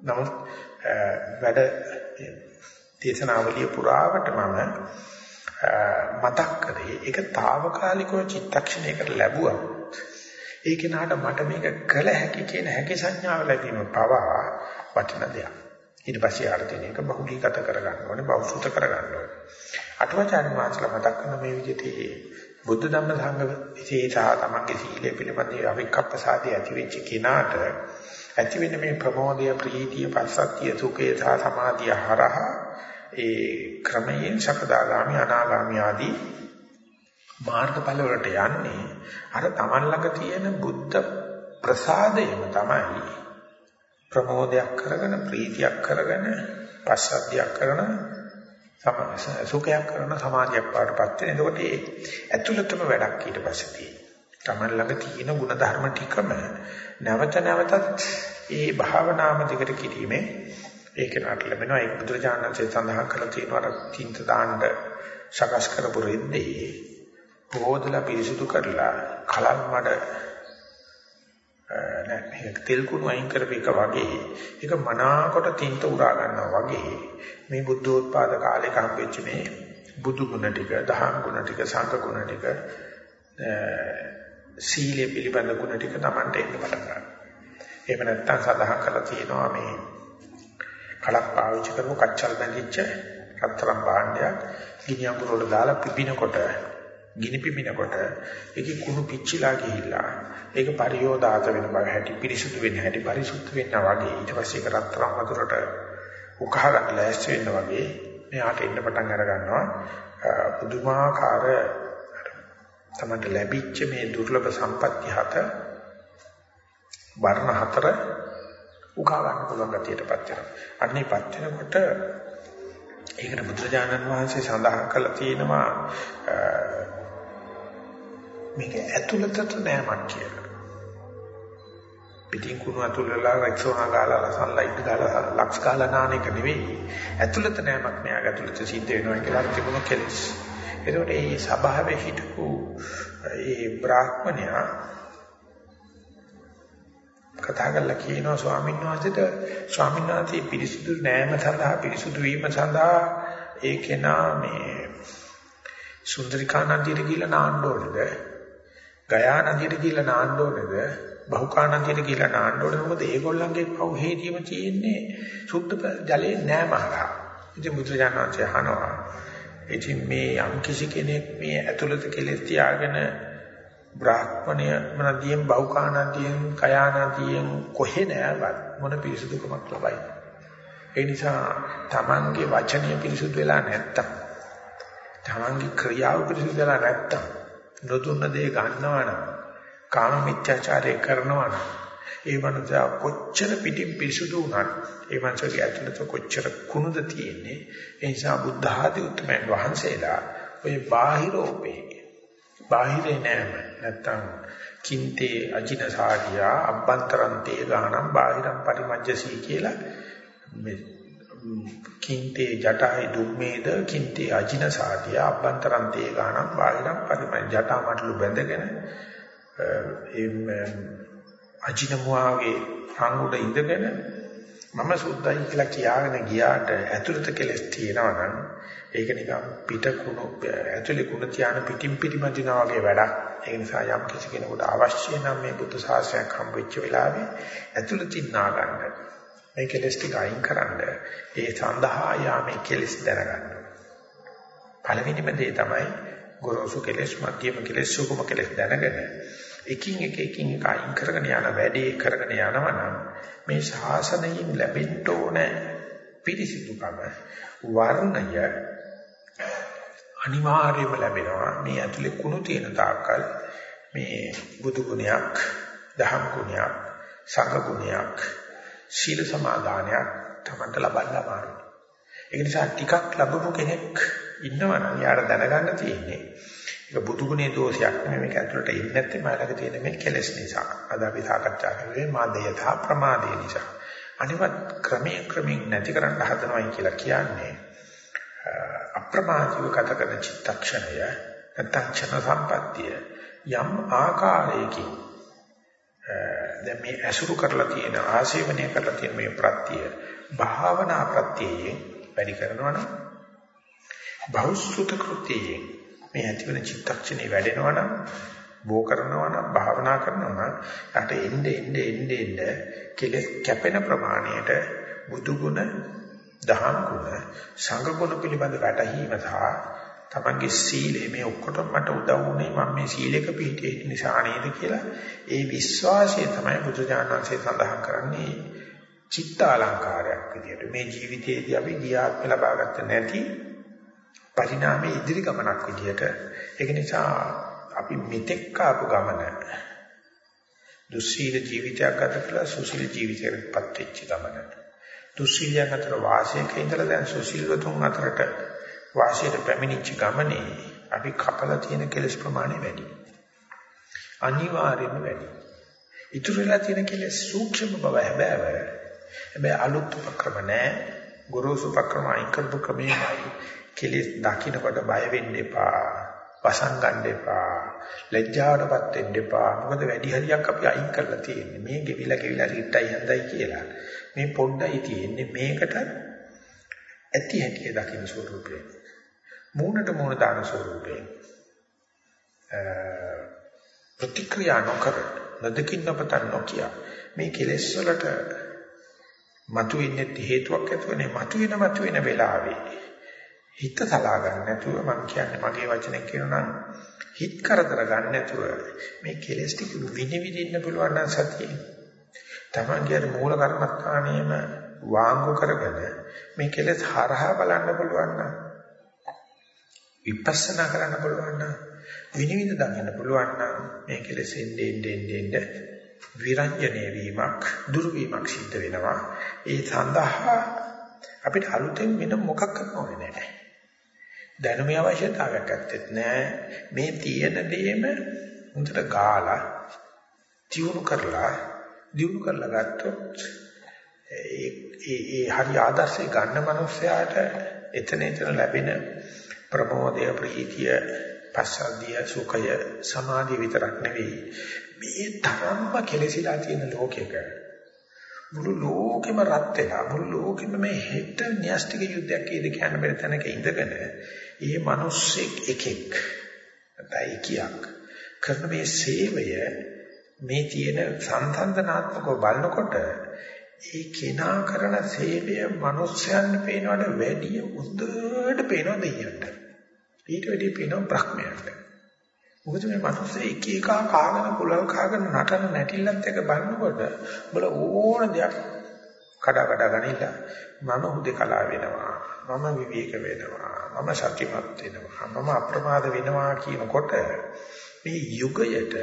නමුත් වැඩ දේශනාවලිය පුරාවට මම මතක් කරේ ඒක తాවකාලිකව චිත්තක්ෂණයකට ලැබුවා. ඒ කෙනාට මට මේක කළ හැකි කියන හැකි සංඥාව ලැබීම පවා වටින දෙයක්. ඊට පස්සේ ආර්ථික එක බහුලීගත කරගන්න ඕනේ, බෞද්ධ කරගන්න ඕනේ. අටවචාන් වාසල මතක් කරන මේ විදිහට බුද්ධ ධම්ම සංඝ විශේෂා තමන්ගේ සීලය පිළිබඳව අවික්කප්පසාදී ඇති වෙච්ච කෙනාට ඇති වෙන මේ ප්‍රමෝදය, ප්‍රීතිය, පස්සද්ධිය, සුඛය සහ සමාධිය හරහා ඒ ක්‍රමයෙන් සකදාගාමි අනාගාමි ආදී මාර්ගඵල වලට යන්නේ අර Taman ළඟ තියෙන බුද්ධ ප්‍රසාදයම තමයි ප්‍රමෝදයක් කරගෙන ප්‍රීතියක් කරගෙන පස්සද්ධියක් කරන සුඛයක් කරන සමාධියක් පාටපත් වෙන. එතකොට ඒ ඇතුළතම වැඩක් ඊට පස්සේ තියෙනවා. Taman ළඟ තියෙන ගුණ ධර්ම ටිකම නැවත නැවතත් ඒ භාවනාම දිගට කිරීමේ ඒක නට ලැබෙනවා. ඒක බුදුරජාණන්සේ සඳහන් කරලා තියෙනවා. තින්ත දාන්න සකස් කරපු රෙද්දේ පොදලා පිරිසුදු කරලා කලන් මඩ නැහැ තෙල් කුණු අයින් කරපේක වගේ ඒක මනාකොට තින්ත උරා ගන්නවා වගේ මේ බුද්ධෝත්පාද කාලේ හම්බෙච්ච මේ බුදු ගුණ ටික දහම් ගුණ ටික සංඝ ගුණ ටික සීලය පිළිබඳ ගුණ ටික Tamante එන්න පටන් ගන්නවා. එහෙම නැත්නම් සඳහන් කරලා තියෙනවා මේ කලක් පාවිච්චි කරමු කච්චල් බැඳිච්ච රත්තරන් භාණ්ඩයක් ගිනි අඟුර වල දාලා පිපිනකොට ගිනි පිපිනකොට ඒකේ කුණු පිච්චිලා ගිහිල්ලා ඒක පරියෝදාත වෙන බව හැටි පිරිසුදු වෙන හැටි පරිසුද්ධ වෙනවා වගේ. ඊට පස්සේ ඒක රත්තරන් වතුරට උකහාගන්න ලෑස්ති වෙන්න වගේ මෙයාට එන්න පටන් අර ගන්නවා පුදුමාකාර තමයි ලැබිච්ච මේ දුර්ලභ සම්පත්‍ය හත වර්ණ හතර උකා ගන්න පුළුවන් ගතියටපත් වෙනවා. අන්නේපත් වෙනකොට ඒකට බුදුරජාණන් වහන්සේ සඳහන් කළා තියෙනවා මේක ඇතුළතට නෑමක් කියලා. පිටින් කුණු අතුල්ලලා රෙක්සෝනා ගාලා සන්ලයිට් ගාලා ලක්ස් ගාලා නාන එක නෙවෙයි. ඇතුළත නෑමක් නෑ. ඇතුළත සිද්ධ වෙනවා කියලා තිබුණ කෙලස්. ඒකට මේ සබාවේ හිටපු ඒ බ්‍රාහ්මණයා කතා කරලා කියනවා ස්වාමීන් වහන්සේට ස්වාමීන් වහන්සේ පිරිසුදු නෑම සඳහා පිරිසුදු වීම සඳහා ඒ කෙනා මේ සුන්දරිකා නදියට ගිහිල්ලා නාන්න ඕනේද? ගයා නදියට ගිහිල්ලා නාන්න ඕනේද? බහුකා නදියට ගිහිල්ලා නාන්න ඕනේද? මොකද ඒගොල්ලන්ගේ පව් හේතියම තියෙන්නේ සුද්ධ ජලයේ නෑමහරා. ඉතින් බුදුරජාණන් වහන්සේ අහනවා ඉතින් මේ යම් කිසි කෙනෙක් මේ ඇතුළත කෙලෙස් තියාගෙන බ්‍රාහ්මණය මනදියෙන් බෞකානදියෙන් කයානදියෙන් කොහෙ නෑවත් මොන පිරිසුදුකමක් ලබයි. ඒ නිසා තමන්ගේ වචනය පිරිසුදු වෙලා නැත්තම් තමන්ගේ ක්‍රියාව පිරිසුදු වෙලා නැත්තම් නොදුන්න දේ ගන්නවා නම් කාම මිත්‍යාචාරය කරනවා නම් ඒ මනසා කොච්චර පිටින් පිරිසුදු වුණත් ඒ මනසගේ ඇතුළත කොච්චර කුණුද තියෙන්නේ ඒ නිසා බුද්ධ ආදී උත්මයන් වහන්සේලා ඔය බාහිරෝපේ බාහිරේ නෑම. නැත්තම් කින්තේ අජින සාඩියා අබ්බන්තරන්තේ ගානම් බාහිරම් පරිමජ්ජසී කියලා මේ කින්තේ ජටයි දුම්මේද කින්තේ අජින සාඩියා අබ්බන්තරන්තේ ගානම් බාහිරම් පරිමජ්ජ. ජටා මටලු බැඳගෙන ඒ අජිනමුවාගේ රන් උඩ ඉඳගෙන මම සුද්ධයි කියලා කියාගෙන ගියාට ඇතුළත කෙලස් තියෙනවා නම් ඒක නිකන් පිට කුණු ඇතුලේ කුණ තියාන පිටින් පිටිමදිනා වගේ වැඩක්. ඒ නිසා යම් කිසි කෙනෙකුට අවශ්‍ය නම් මේ බුද්ධ ශාසනයක් හම්බෙච්ච වෙලාවේ ඇතුළතින් නා ගන්න. මේ කෙලස් ටික අයින් කරන්න. ඒ සඳහා යාමේ කෙලස් දැනගන්න. පළවෙනිම දේ තමයි ගොරෝසු කෙලස්, මධ්‍යම කෙලස්, සුකුම කෙලස් දැනගෙන එකින් එක එකින් එක අයින් කරගෙන යන වැඩේ කරගෙන යනවා නම් මේ ශාසනයෙන් ලැබෙන්න ඕන පිරිසිදුකම වර්ණය අනිවාර්යයෙන්ම ලැබෙනවා. මේ ඇතුලේ කුණු තියෙන තාක්කල් මේ බුදු ගුණයක් දහම් ගුණයක් සංඝ ගුණයක් සීල සමාදානයක් තමන්ට ලබන්න අමාරුයි. ඒ නිසා ටිකක් ලැබපු කෙනෙක් ඉන්නවනම් යාට දැනගන්න තියෙන්නේ ඒක බුදු ගුණේ දෝෂයක් නෙමෙයි මේක ඇතුළට ඉන්නේ නැත්නම් මාළක තියෙන මේ කෙලෙස් නිසා. අද අපි සාකච්ඡා කරන්නේ මාදයථා ප්‍රමාදේ නිසා. අනිවත් ක්‍රමයෙන් ක්‍රමයෙන් නැති කරන්න හදනවයි කියලා කියන්නේ අප්‍රමාදීව ගත කරන චිත්තක්ෂණය නැත්නම් ක්ෂණ සම්පත්තිය යම් ආකාරයකින් දැන් මේ අසුරු කරලා තියෙන ආශේවනය කරලා තියෙන මේ ප්‍රත්‍ය භාවනා ප්‍රත්‍යයෙන් වැඩි කරනවා නම් බෞද්ධ කෘත්‍යයෙන් මේ ඇතිවෙන චිත්තක්ෂණේ වැඩෙනවා නම් බෝ කරනවා නම් භාවනා කරනවා නම් යට එnde එnde එnde එnde කෙලෙස් කැපෙන ප්‍රමාණයට බුදු ගුණ දහම් ගුණ සංඝ ගුණ පිළිබඳ වැටහීම සහ තමන්ගේ සීලය මේ ඔක්කොටම මට උදව් වුණේ මම මේ සීලයක පිහිටියේ නිසා නේද කියලා ඒ විශ්වාසය තමයි බුදුජානන්සේ සඳහන් කරන්නේ චිත්ත අලංකාරයක් විදියට. මේ ජීවිතයේදී අපි ගියාත්ම ලබාගත්ත නැති පරිණාමයේ ඉදිරි ගමනක් විදියට. ඒක නිසා අපි මෙතෙක් ආපු ගමන දුස්සීල ජීවිතයක් ගත කළා සුසීල ජීවිතයකටපත් වෙච්ච ගමන. දුස්සීලයන් අතර වාසයක ඉඳලා දැන් සුසීලවතුන් අතරට වාසයට පැමිණිච්ච ගමනේ අපි කපලා තියෙන කෙලස් ප්‍රමාණය වැඩි. අනිවාර්යයෙන්ම වැඩි. ඉතුරු වෙලා තියෙන කෙලස් සූක්ෂම බව හැබෑව. හැබැයි අලුත් උපක්‍රම නැහැ ගුරුසු උපක්‍රම අයින් කරපු ක්‍රමයයි කෙලෙස් දකින්නකොට බය වෙන්න එපා. වසංගන්න එපා. ලැජ්ජාවටපත් වෙන්න එපා. මොකද වැඩි හරියක් අපි අයින් කරලා තියෙන්නේ. මේ ගෙවිලා ගෙවිලා රිට්ටයි හඳයි කියලා. මේ පොඩ්ඩයි තියෙන්නේ මේකට ඇති හැටි දකින්න ස්වරූපේ. මූණට මූණ දාන ස්වරූපේ. ප්‍රතික්‍රියා නොකර නදකින්න පතන් නොකිය මේ කෙලෙස් වලට මතුවෙන්නේ හේතුවක් ඇතුවනේ මතුවෙන මතුවෙන වෙලාවේ හිත සලා ගන්න නැතුව මම කියන්නේ මගේ වචනෙන් කියනවා නම් හිත කරදර ගන්න නැතුව මේ කෙලෙස් ටික විනිවිදින්න පුළුවන් නම් සතියේ තමන්ගේ මූල කර්මස්ථානයේම වාංගු කරගෙන මේ කෙලෙස් හරහා බලන්න පුළුවන් නම් විපස්සනා කරන්න පුළුවන් නම් විනිවිද දකින්න පුළුවන් නම් මේ කෙලෙස් එන්නේ එන්නේ එන්නේ විරංජනේ වීමක් දුරු වීමක් සිද්ධ වෙනවා. ඒ සඳහා අපිට අලුතෙන් වෙන මොකක්වත් ඕනේ නැහැ. දැනුමේ අවශ්‍යතාවයක් ඇත්තෙත් නෑ. මේ තියෙන දෙයම හොඳට ගාලා තියුණු කරලා දියුණු කරලා ගත්තොත් ඒ ඒ හරි ආදර්ශය ගන්න මනුස්සයාට එතන එතන ලැබෙන ප්‍රමෝදය ප්‍රීතිය පස්සද්ධිය සුඛය සමාධිය විතරක් නෙවෙයි. මේ තරම්ම කෙලසිලා තියෙන ලෝකයක මුළු ලෝකෙම රත් වෙලා මුළු ලෝකෙම මේ හෙට න්‍යෂ්ටික යුද්ධයක් කියද කියන්න බැරි තැනක ඉඳගෙන ඒ මිනිස්සෙක් එකෙක්. නැත්නම් කියක් කරන මේ සේවය මේ තියෙන සංසන්දනාත්මකව බලනකොට ඒ කෙනා කරන සේවය මිනිස්යන් පේනවට වැඩිය උදේට පේනවා දෙයියන්ට. ඊට වැඩිය පේනවා බ්‍රහ්මයන්ට. මොකද මේ මිනිස්සු එක එක කාගෙන කුලල් කාගෙන නටන නැටිල්ලත් එක බලනකොට බල ඕන දෙයක් කඩා කඩා ගනිලා මම හුදේකලා වෙනවා. මම විවේක වෙනවා මම සත්‍යමත් වෙනවා මම අප්‍රමාද වෙනවා කියනකොට මේ යුගයට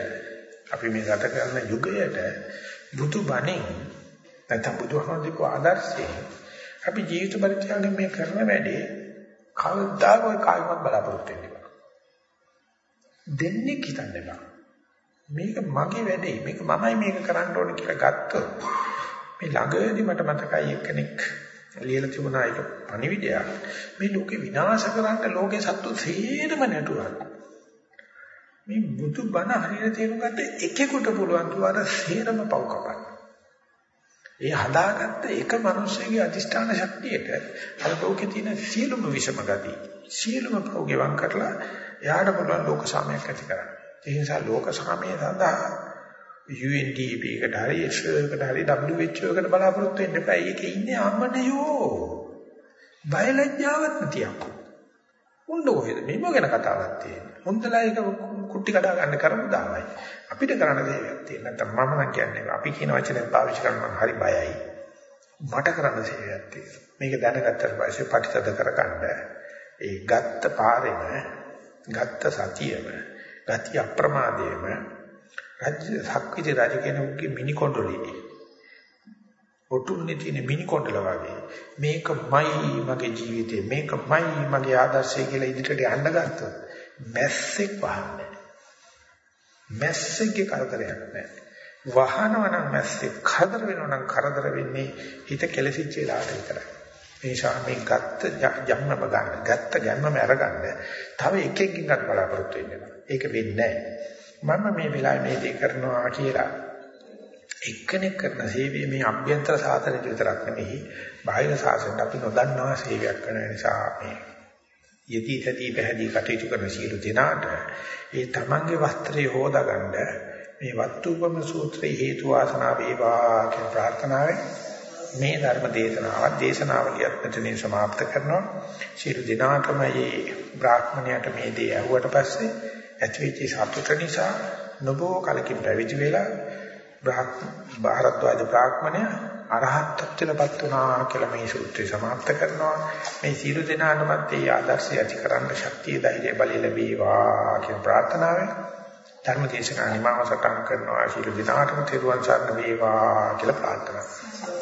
අපි මේ ගත කරන යුගයට බුදු බණෙන් නැත්නම් බුදුහමෝ ආදර්ශයෙන් අපි ජීවිත පරිත්‍යාගයෙන් මේ කරන වැඩේ කවදාකවත් කායිමත් බලාපොරොත්තු වෙන්නේ දෙන්නේ හිතන්න එපා. මේක මගේ වැඩේ. මේක මමයි මේක කරන්න ඕනේ කියලා ගත්තොත් මේ ළඟදී මට මතකයි එක්කෙනෙක් ලියලා තිබුණා ඒක පණිවිඩයක්. මේ ලෝකේ විනාශ කරන්න ලෝකේ සත්තු සේරම නැටුවා. මේ බුදු බණ හරියට තේරුම් ගන්න එකෙකුට පුළුවන් තුවාර සේරම පව් කපන්න. ඒ හදාගත්ත එක මිනිස්සෙගේ අදිෂ්ඨාන ශක්තියට අර ලෝකේ තියෙන සියලුම විෂම ගති සියලුම පව් ගෙවම් කරලා එයාට පුළුවන් ලෝක සාමයක් ඇති කරන්න. ඒ නිසා ලෝක සාමය සඳහා UNDP එකට හරි FAO එකට හරි WHO එකට බලාපොරොත්තු වෙන්න එපා. ඒකේ ඉන්නේ අමනයෝ. බයලජ්ජාවක් නැතිවක්. උන්න කොහෙද මේ මොගෙන කතාවක් තියෙන්නේ. හොඳලා ඒක කුට්ටි කඩා ගන්න කරමු දාමයි. අපිට කරන්න දෙයක් තියෙන නැත්නම් මම නම් කියන්නේ අපි කියන වචනේ පාවිච්චි කරනවා හරි බයයි. මට කරන්න දෙයක් තියෙනවා. මේක දැනගත්තට පස්සේ පටිතද කරගන්න ඒ ගත්ත පාරෙම ගත්ත සතියෙම ගති අප්‍රමාදයේම රාජ්‍ය සක්විති රජ කෙනෙකුගේ මිනි කොණ්ඩලේ. ඔටුන්නේ තියෙන මිනි කොණ්ඩල වගේ. මේකමයි මගේ ජීවිතේ මේකමයි මගේ ආදර්ශය කියලා ඉදිරියට යන්න ගත්තොත් මැස්සෙක් වහන්නේ මැස්සෙක්ගේ කරදරයක් නැහැ. වහනවා නම් මැස්සෙක් කරදර වෙනවා නම් කරදර වෙන්නේ හිත කෙලසිච්ච වෙලාවට විතරයි. ඒ නිසා මේ ගත්ත ජම්මම ගන්න ගත්ත ගැම්මම අරගන්න තව එකකින් ගන්න බලාපොරොත්තු වෙන්න ඒක වෙන්නේ නැහැ. මම මේ වෙලාවේ මේ දේ කරනවා කියලා එක්කෙනෙක් කරන සේවය මේ අභ්‍යන්තර සාසනයට විතරක් නෙමෙයි බාහිර සාසනයට අපි නොදන්නවා සේවයක් කරන නිසා මේ යටි තටි පැහැදී කටයුතු කරන සියලු දෙනාට ඒ තමන්ගේ වස්ත්‍රය හොදාගන්න මේ වත්තුපම සූත්‍රයේ හේතු වාසනා වේවා කියන ප්‍රාර්ථනාවෙන් මේ ධර්ම දේශනාවත් දේශනාවලියත් මෙතනින් સમાપ્ત කරනවා සියලු දෙනාටම මේ බ්‍රාහ්මණයට මේ දේ ඇහුවට පස්සේ ඇතිවෙච්ච සතුට නිසා නොබෝ කලකින් පැවිදි වෙලා භාරද්වාජ බ්‍රාහ්මණය අරහත් ත්‍ත්වයටපත් වුණා කියලා මේ සූත්‍රය સમાપ્ત කරනවා මේ සියලු දෙනාටමත් ඒ ආදර්ශය ඇති කරන්න ශක්තිය ධෛර්ය බලය ලැබේවා කියන ප්‍රාර්ථනාවෙන් ධර්ම දේශනා නිමාව සටහන් කරනවා සියලු දෙනාටම තෙරුවන් සරණ වේවා කියලා ප්‍රාර්ථනා කරනවා